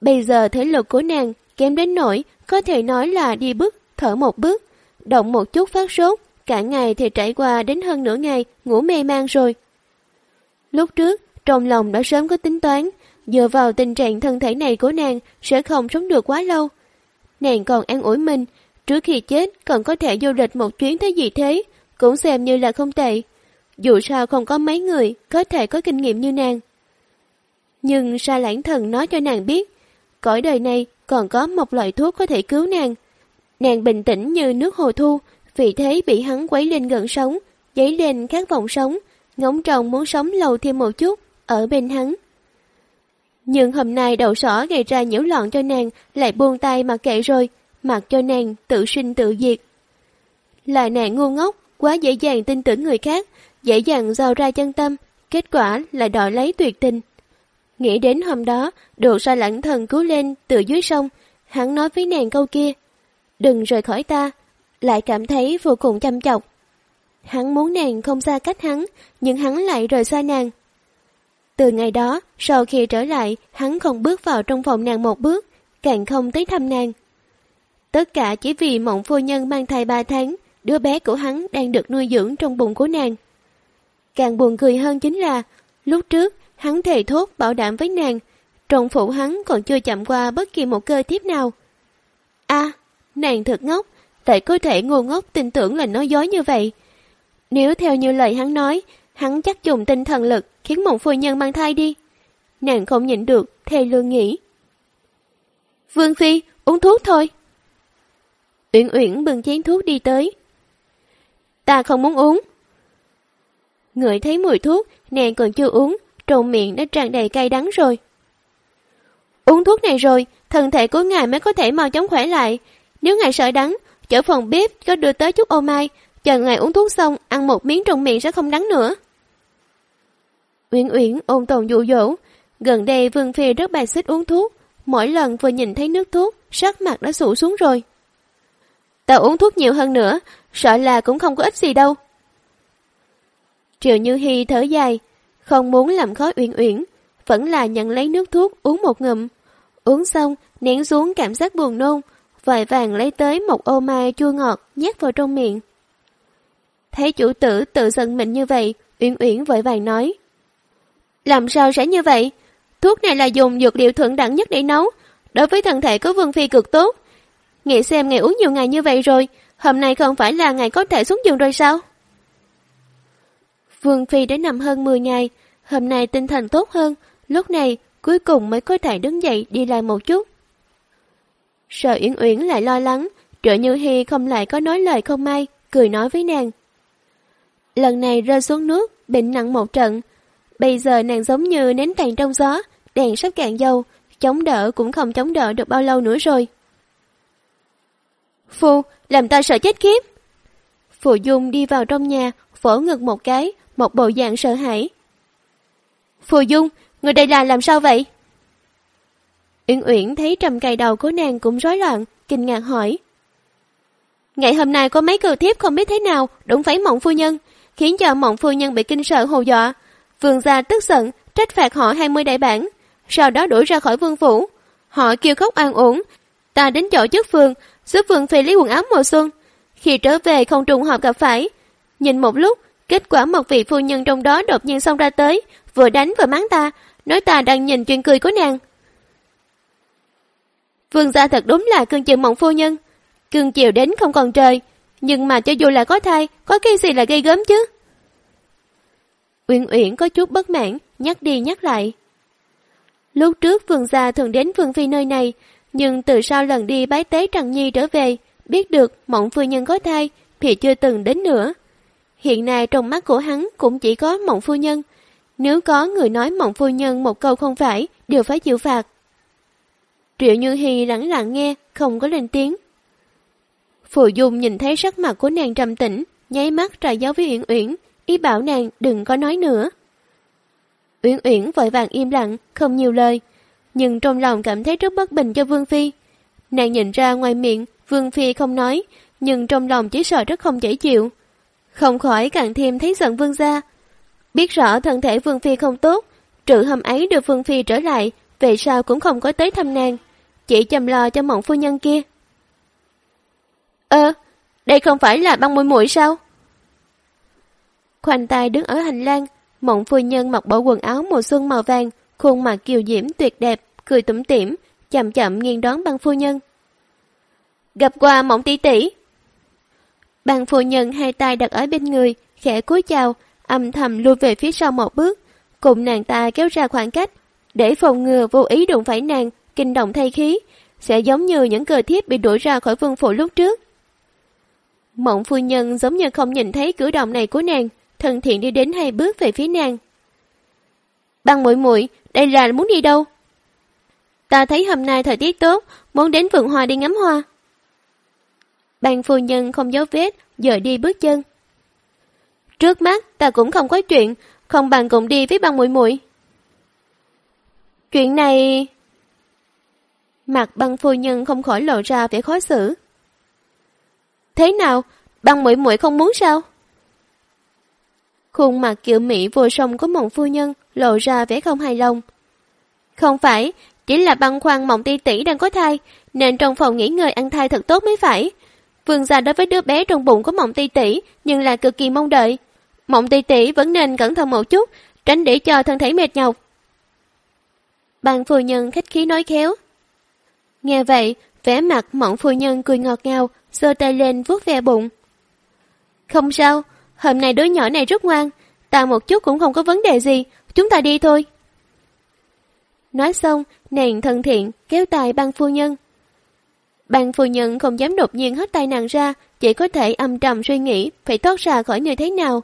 Bây giờ thể lực của nàng kém đến nỗi có thể nói là đi bước, thở một bước, động một chút phát sốt, cả ngày thì trải qua đến hơn nửa ngày ngủ mê man rồi. Lúc trước, trong lòng đã sớm có tính toán, dựa vào tình trạng thân thể này của nàng sẽ không sống được quá lâu. Nàng còn an ủi mình, trước khi chết còn có thể du lịch một chuyến thế gì thế, cũng xem như là không tệ. Dù sao không có mấy người có thể có kinh nghiệm như nàng. Nhưng sa lãng thần nói cho nàng biết, cõi đời này còn có một loại thuốc có thể cứu nàng. Nàng bình tĩnh như nước hồ thu, vì thế bị hắn quấy lên gần sống, dấy lên khát vọng sống, ngóng trông muốn sống lâu thêm một chút, ở bên hắn. Nhưng hôm nay đầu sỏ gây ra nhiễu loạn cho nàng lại buông tay mà kệ rồi, mặc cho nàng tự sinh tự diệt. Là nàng ngu ngốc, quá dễ dàng tin tưởng người khác, dễ dàng giao ra chân tâm, kết quả là đòi lấy tuyệt tình. Nghĩ đến hôm đó, được ra lãng thần cứu lên từ dưới sông, hắn nói với nàng câu kia, đừng rời khỏi ta, lại cảm thấy vô cùng chăm chọc. Hắn muốn nàng không xa cách hắn, nhưng hắn lại rời xa nàng. Từ ngày đó, sau khi trở lại, hắn không bước vào trong phòng nàng một bước, càng không tới thăm nàng. Tất cả chỉ vì mộng phu nhân mang thai ba tháng, đứa bé của hắn đang được nuôi dưỡng trong bụng của nàng. Càng buồn cười hơn chính là, lúc trước, hắn thề thốt bảo đảm với nàng, trọng phủ hắn còn chưa chạm qua bất kỳ một cơ thiếp nào. a nàng thật ngốc, tại cơ thể ngu ngốc tin tưởng là nói dối như vậy. Nếu theo như lời hắn nói, hắn chắc dùng tinh thần lực khiến một phu nhân mang thai đi. Nàng không nhịn được, thề lương nghĩ. Vương Phi, uống thuốc thôi. Uyển Uyển bưng chén thuốc đi tới. Ta không muốn uống. Ngửi thấy mùi thuốc, nàng còn chưa uống, trộn miệng đã tràn đầy cay đắng rồi. Uống thuốc này rồi, thân thể của ngài mới có thể mau chóng khỏe lại. Nếu ngài sợ đắng, chở phòng bếp có đưa tới chút ô mai, chờ ngài uống thuốc xong, ăn một miếng trong miệng sẽ không đắng nữa. Uyển Uyển ôn tồn dụ dỗ, gần đây Vương Phi rất bài xích uống thuốc, mỗi lần vừa nhìn thấy nước thuốc, sắc mặt đã sụ xuống rồi. Ta uống thuốc nhiều hơn nữa, sợ là cũng không có ích gì đâu. Triệu Như Hi thở dài, không muốn làm khó Uyển Uyển, vẫn là nhận lấy nước thuốc uống một ngụm. Uống xong, nén xuống cảm giác buồn nôn, vội vàng lấy tới một ô mai chua ngọt nhét vào trong miệng. Thấy chủ tử tự giận mình như vậy, Uyển Uyển vội vàng nói. Làm sao sẽ như vậy? Thuốc này là dùng dược liệu thượng đẳng nhất để nấu, đối với thân thể của Vương Phi cực tốt. Nghĩ xem ngày uống nhiều ngày như vậy rồi, hôm nay không phải là ngày có thể xuống giường rồi sao? Vương Phi đã nằm hơn 10 ngày, hôm nay tinh thần tốt hơn, lúc này cuối cùng mới có thể đứng dậy đi lại một chút. Sợ Yến Uyển lại lo lắng, trợ như Hi không lại có nói lời không may, cười nói với nàng. Lần này rơi xuống nước, bệnh nặng một trận, Bây giờ nàng giống như nến tàn trong gió, đèn sắp cạn dầu, chống đỡ cũng không chống đỡ được bao lâu nữa rồi. Phu, làm ta sợ chết khiếp. Phụ Dung đi vào trong nhà, phổ ngực một cái, một bộ dạng sợ hãi. Phù Dung, người đây là làm sao vậy? Uyển Uyển thấy trầm cài đầu của nàng cũng rối loạn, kinh ngạc hỏi. Ngày hôm nay có mấy cờ thiếp không biết thế nào đụng phải mộng phu nhân, khiến cho mộng phu nhân bị kinh sợ hồ dọa. Vương gia tức giận, trách phạt họ 20 đại bản, sau đó đuổi ra khỏi vương phủ. Họ kêu khóc an ổn, ta đến chỗ trước phường, giúp vương phi lý quần áo mùa xuân. Khi trở về không trùng hợp gặp phải, nhìn một lúc, kết quả một vị phu nhân trong đó đột nhiên xông ra tới, vừa đánh vừa mắng ta, nói ta đang nhìn chuyện cười của nàng. Vương gia thật đúng là cương chiều mộng phu nhân, cương chiều đến không còn trời, nhưng mà cho dù là có thai, có cái gì là gây gớm chứ? Uyển Uyển có chút bất mãn, nhắc đi nhắc lại. Lúc trước vương gia thường đến vương phi nơi này, nhưng từ sau lần đi bái tế Trần Nhi trở về, biết được mộng phu nhân có thai, thì chưa từng đến nữa. Hiện nay trong mắt của hắn cũng chỉ có mộng phu nhân. Nếu có người nói mộng phu nhân một câu không phải, đều phải chịu phạt. Triệu Như Hi lặng lặng nghe, không có lên tiếng. Phù Dung nhìn thấy sắc mặt của nàng trầm tĩnh, nháy mắt trà giáo với Uyển Uyển, ý bảo nàng đừng có nói nữa. Uyển Uyển vội vàng im lặng, không nhiều lời, nhưng trong lòng cảm thấy rất bất bình cho Vương Phi. Nàng nhìn ra ngoài miệng, Vương Phi không nói, nhưng trong lòng chỉ sợ rất không dễ chịu. Không khỏi càng thêm thấy giận Vương gia. Biết rõ thân thể Vương Phi không tốt, trự hôm ấy được Vương Phi trở lại, về sau cũng không có tới thăm nàng, chỉ chăm lo cho mộng phu nhân kia. Ơ, đây không phải là băng mũi mũi sao? Khoanh tay đứng ở hành lang, mộng phu nhân mặc bộ quần áo mùa xuân màu vàng, khuôn mặt kiều diễm tuyệt đẹp, cười tủm tỉm, chậm chậm nghiêng đón băng phu nhân. Gặp qua mộng tỷ tỷ. Bàn phu nhân hai tay đặt ở bên người, khẽ cúi chào, âm thầm lui về phía sau một bước, cùng nàng ta kéo ra khoảng cách, để phòng ngừa vô ý đụng phải nàng, kinh động thay khí, sẽ giống như những cờ thiếp bị đuổi ra khỏi vương phủ lúc trước. Mộng phu nhân giống như không nhìn thấy cử động này của nàng, thân thiện đi đến hai bước về phía nàng. Băng muội muội, đây là muốn đi đâu? Ta thấy hôm nay thời tiết tốt, muốn đến vườn hoa đi ngắm hoa. Băng phu nhân không dấu vết, dời đi bước chân. Trước mắt ta cũng không có chuyện, không bằng cùng đi với băng muội muội. Chuyện này... Mặt băng phu nhân không khỏi lộ ra vẻ khó xử. Thế nào? Băng muội muội không muốn sao? Khuôn mặt kiểu mỹ vô song của mộng phu nhân lộ ra vẻ không hài lòng. Không phải, chỉ là băng khoăn mộng ti tỷ đang có thai, nên trong phòng nghỉ ngơi ăn thai thật tốt mới phải. Vương gia đối với đứa bé trong bụng của mộng ti tỷ, nhưng là cực kỳ mong đợi. Mộng ti tỷ vẫn nên cẩn thận một chút, tránh để cho thân thể mệt nhọc. Bàn phu nhân khách khí nói khéo. Nghe vậy, vẻ mặt mộng phu nhân cười ngọt ngào, giơ tay lên vuốt ve bụng. Không sao, hôm nay đứa nhỏ này rất ngoan, ta một chút cũng không có vấn đề gì, chúng ta đi thôi. Nói xong, nàng thân thiện kéo tay băng phu nhân. Bàn phu nhân không dám đột nhiên hết tay nàng ra, chỉ có thể âm trầm suy nghĩ phải thoát ra khỏi như thế nào.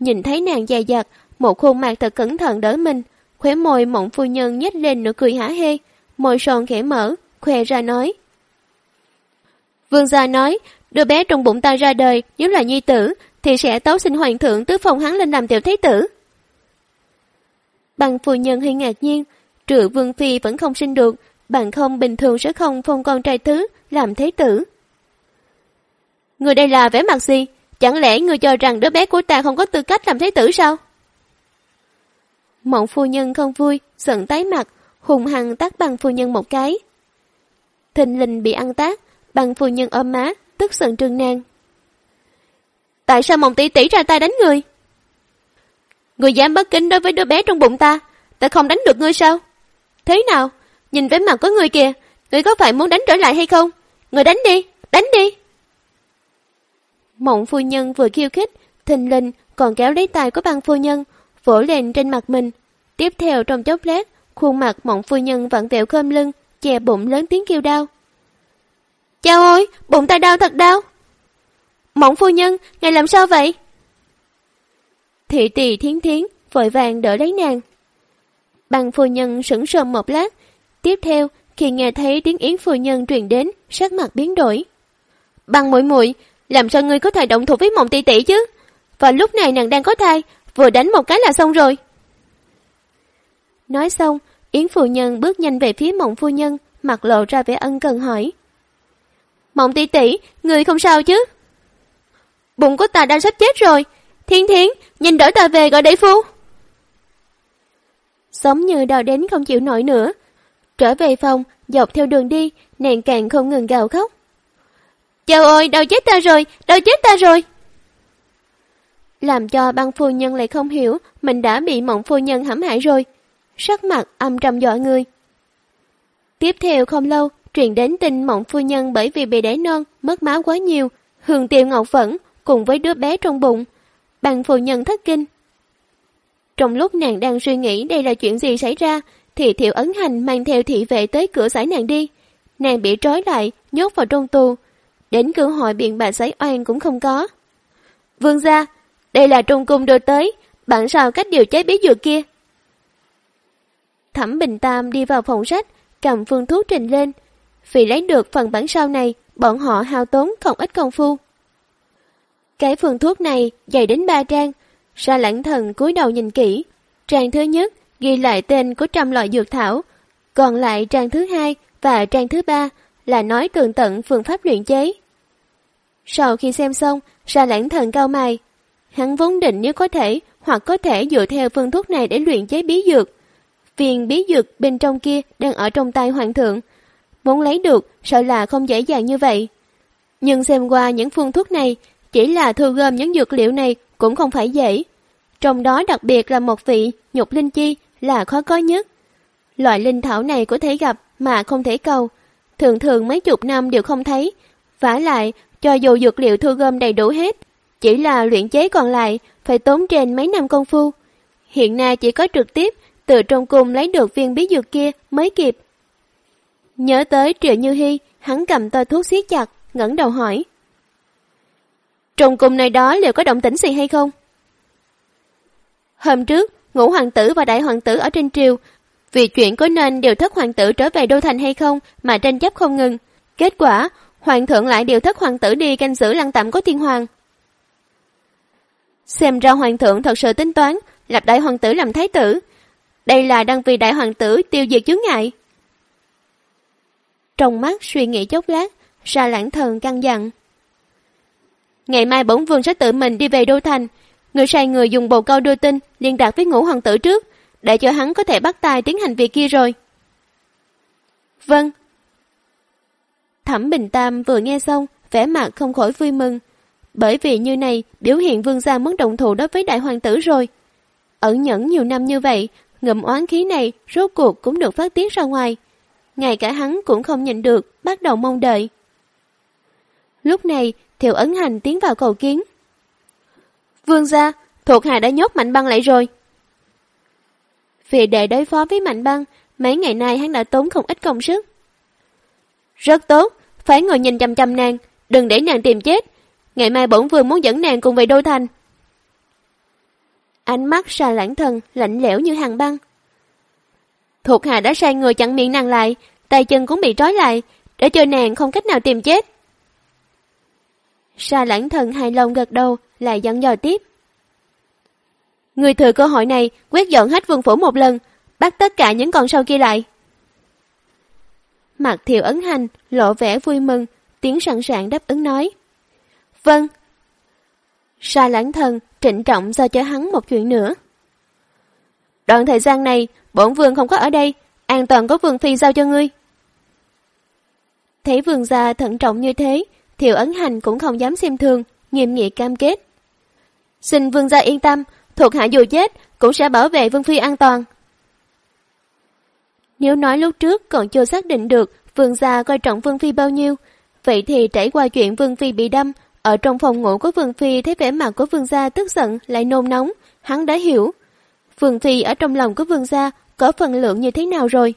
Nhìn thấy nàng dài dặt, một khuôn mặt thật cẩn thận đỡ mình, khóe môi mộng phu nhân nhếch lên nụ cười hả hê, môi son khẽ mở, khoe ra nói. Vương gia nói, đứa bé trong bụng ta ra đời, nếu là nhi tử, thì sẽ tấu xin hoàng thượng tứ phong hắn lên làm tiểu thế tử. Bằng phu nhân hơi ngạc nhiên, trừ vương phi vẫn không sinh được, bằng không bình thường sẽ không phong con trai thứ làm thế tử. Người đây là vẻ mặt gì? Chẳng lẽ người cho rằng đứa bé của ta không có tư cách làm thế tử sao? Mộng phu nhân không vui, giận tái mặt, hùng hăng tác bằng phu nhân một cái. Thình lình bị ăn tác, bằng phu nhân ôm má, tức giận trừng nàng. Tại sao mộng tỷ tỷ ra tay đánh người? Người dám bất kính đối với đứa bé trong bụng ta, ta không đánh được ngươi sao? Thế nào? Nhìn vẻ mặt của người kìa, người có phải muốn đánh trở lại hay không? Người đánh đi, đánh đi. Mộng phu nhân vừa khiêu khích, thình linh còn kéo lấy tay của băng phu nhân, vỗ lên trên mặt mình. Tiếp theo trong chốc lát, khuôn mặt mộng phu nhân vặn vẹo khơm lưng, chè bụng lớn tiếng kêu đau. Chào ơi, bụng ta đau thật đau. Mộng phu nhân, ngài làm sao vậy? Thị tỳ thiến thiến, vội vàng đỡ lấy nàng. Bằng phu nhân sững sờ một lát, tiếp theo khi nghe thấy tiếng yến phu nhân truyền đến, sắc mặt biến đổi. Bằng mũi mũi làm sao ngươi có thể động thủ với mộng tỷ tỷ chứ? Và lúc này nàng đang có thai, vừa đánh một cái là xong rồi. Nói xong, Yến phu nhân bước nhanh về phía mộng phu nhân, mặt lộ ra vẻ ân cần hỏi. Mộng tỷ tỷ, người không sao chứ? Bụng của ta đang sắp chết rồi. Thiên thiến, nhìn đỡ ta về gọi đẩy phu. sống như đau đến không chịu nổi nữa. Trở về phòng, dọc theo đường đi, nàng càng không ngừng gào khóc. chào ơi, đau chết ta rồi, đau chết ta rồi. Làm cho băng phu nhân lại không hiểu mình đã bị mộng phu nhân hãm hại rồi. Sắc mặt âm trầm dọa người. Tiếp theo không lâu, truyền đến tin mộng phu nhân bởi vì bị đẻ non, mất máu quá nhiều, hương tiêu ngọc phẫn cùng với đứa bé trong bụng. Băng phu nhân thất kinh. Trong lúc nàng đang suy nghĩ đây là chuyện gì xảy ra, thì thiệu ấn hành mang theo thị vệ tới cửa giải nàng đi. Nàng bị trói lại, nhốt vào trong tù. Đến cửa hội biện bà giấy oan cũng không có. Vương gia, đây là trung cung đưa tới, bạn sao cách điều chế bí dược kia. Thẩm Bình Tam đi vào phòng sách, cầm phương thuốc trình lên. Vì lấy được phần bản sao này, bọn họ hao tốn không ít công phu. Cái phương thuốc này dày đến ba trang, ra lãng thần cúi đầu nhìn kỹ. Trang thứ nhất ghi lại tên của trăm loại dược thảo, còn lại trang thứ hai và trang thứ ba là nói tường tận phương pháp luyện chế. Sau khi xem xong, ra lãng thần cao mày. Hắn vốn định nếu có thể, hoặc có thể dựa theo phương thuốc này để luyện chế bí dược. Viên bí dược bên trong kia đang ở trong tay hoàng thượng. Muốn lấy được, sợ là không dễ dàng như vậy. Nhưng xem qua những phương thuốc này, chỉ là thu gom những dược liệu này cũng không phải dễ. Trong đó đặc biệt là một vị nhục linh chi là khó có nhất. Loại linh thảo này có thể gặp mà không thể cầu. Thường thường mấy chục năm đều không thấy. vả lại, cho dù dược liệu thu gom đầy đủ hết, chỉ là luyện chế còn lại phải tốn trên mấy năm công phu. Hiện nay chỉ có trực tiếp từ trong cung lấy được viên bí dược kia mới kịp. Nhớ tới Triệu Như Hy, hắn cầm tờ thuốc siết chặt, ngẩng đầu hỏi. Trong cung nơi đó liệu có động tĩnh gì hay không? Hôm trước, ngũ hoàng tử và đại hoàng tử ở trên triều, vì chuyện có nên điều thất hoàng tử trở về đô thành hay không mà tranh chấp không ngừng. Kết quả, hoàng thượng lại điều thất hoàng tử đi canh giữ lăng tạm có thiên hoàng. Xem ra hoàng thượng thật sự tính toán, lập đại hoàng tử làm thái tử. Đây là đang vì đại hoàng tử tiêu diệt chướng ngại. Trong mắt suy nghĩ chốc lát, ra lãng thần căng dặn. Ngày mai bổn vương sẽ tự mình đi về đô thành, Người sai người dùng bồ câu đưa tin liên lạc với ngũ hoàng tử trước, để cho hắn có thể bắt tay tiến hành việc kia rồi. Vâng. Thẩm Bình Tam vừa nghe xong, vẻ mặt không khỏi vui mừng. Bởi vì như này, biểu hiện vương gia muốn động thủ đối với đại hoàng tử rồi. Ẩn nhẫn nhiều năm như vậy, ngậm oán khí này rốt cuộc cũng được phát tiết ra ngoài. Ngay cả hắn cũng không nhìn được, bắt đầu mong đợi. Lúc này, Thiệu Ấn Hành tiến vào cầu kiến. Vương gia, thuộc hạ đã nhốt Mạnh Băng lại rồi. Vì để đối phó với Mạnh Băng, mấy ngày nay hắn đã tốn không ít công sức. Rất tốt, phải ngồi nhìn chăm chăm nàng, đừng để nàng tìm chết. Ngày mai bổn vương muốn dẫn nàng cùng về đô thành. Ánh mắt xa lãng thần, lạnh lẽo như hàng băng. Thuộc hạ đã sai người chặn miệng nàng lại, tay chân cũng bị trói lại, để cho nàng không cách nào tìm chết. Sa lãng thần hài lòng gật đầu, lại dặn dò tiếp. Người thừa cơ hội này quét dọn hết vườn phủ một lần, bắt tất cả những con sâu kia lại. Mặt thiệu ấn hành, lộ vẻ vui mừng, tiếng sẵn sàng đáp ứng nói. Vâng. Sa lãng thần trịnh trọng do cho hắn một chuyện nữa. Đoạn thời gian này, bổn vương không có ở đây, an toàn có vương phi giao cho ngươi. Thấy vương gia thận trọng như thế, thiệu ấn hành cũng không dám xem thường, nghiêm nghị cam kết. Xin vương gia yên tâm, thuộc hạ dù chết cũng sẽ bảo vệ vương phi an toàn. Nếu nói lúc trước còn chưa xác định được vương gia coi trọng vương phi bao nhiêu, vậy thì trải qua chuyện vương phi bị đâm, ở trong phòng ngủ của vương phi thấy vẻ mặt của vương gia tức giận lại nôn nóng, hắn đã hiểu. Vương phi ở trong lòng của vương gia có phần lượng như thế nào rồi.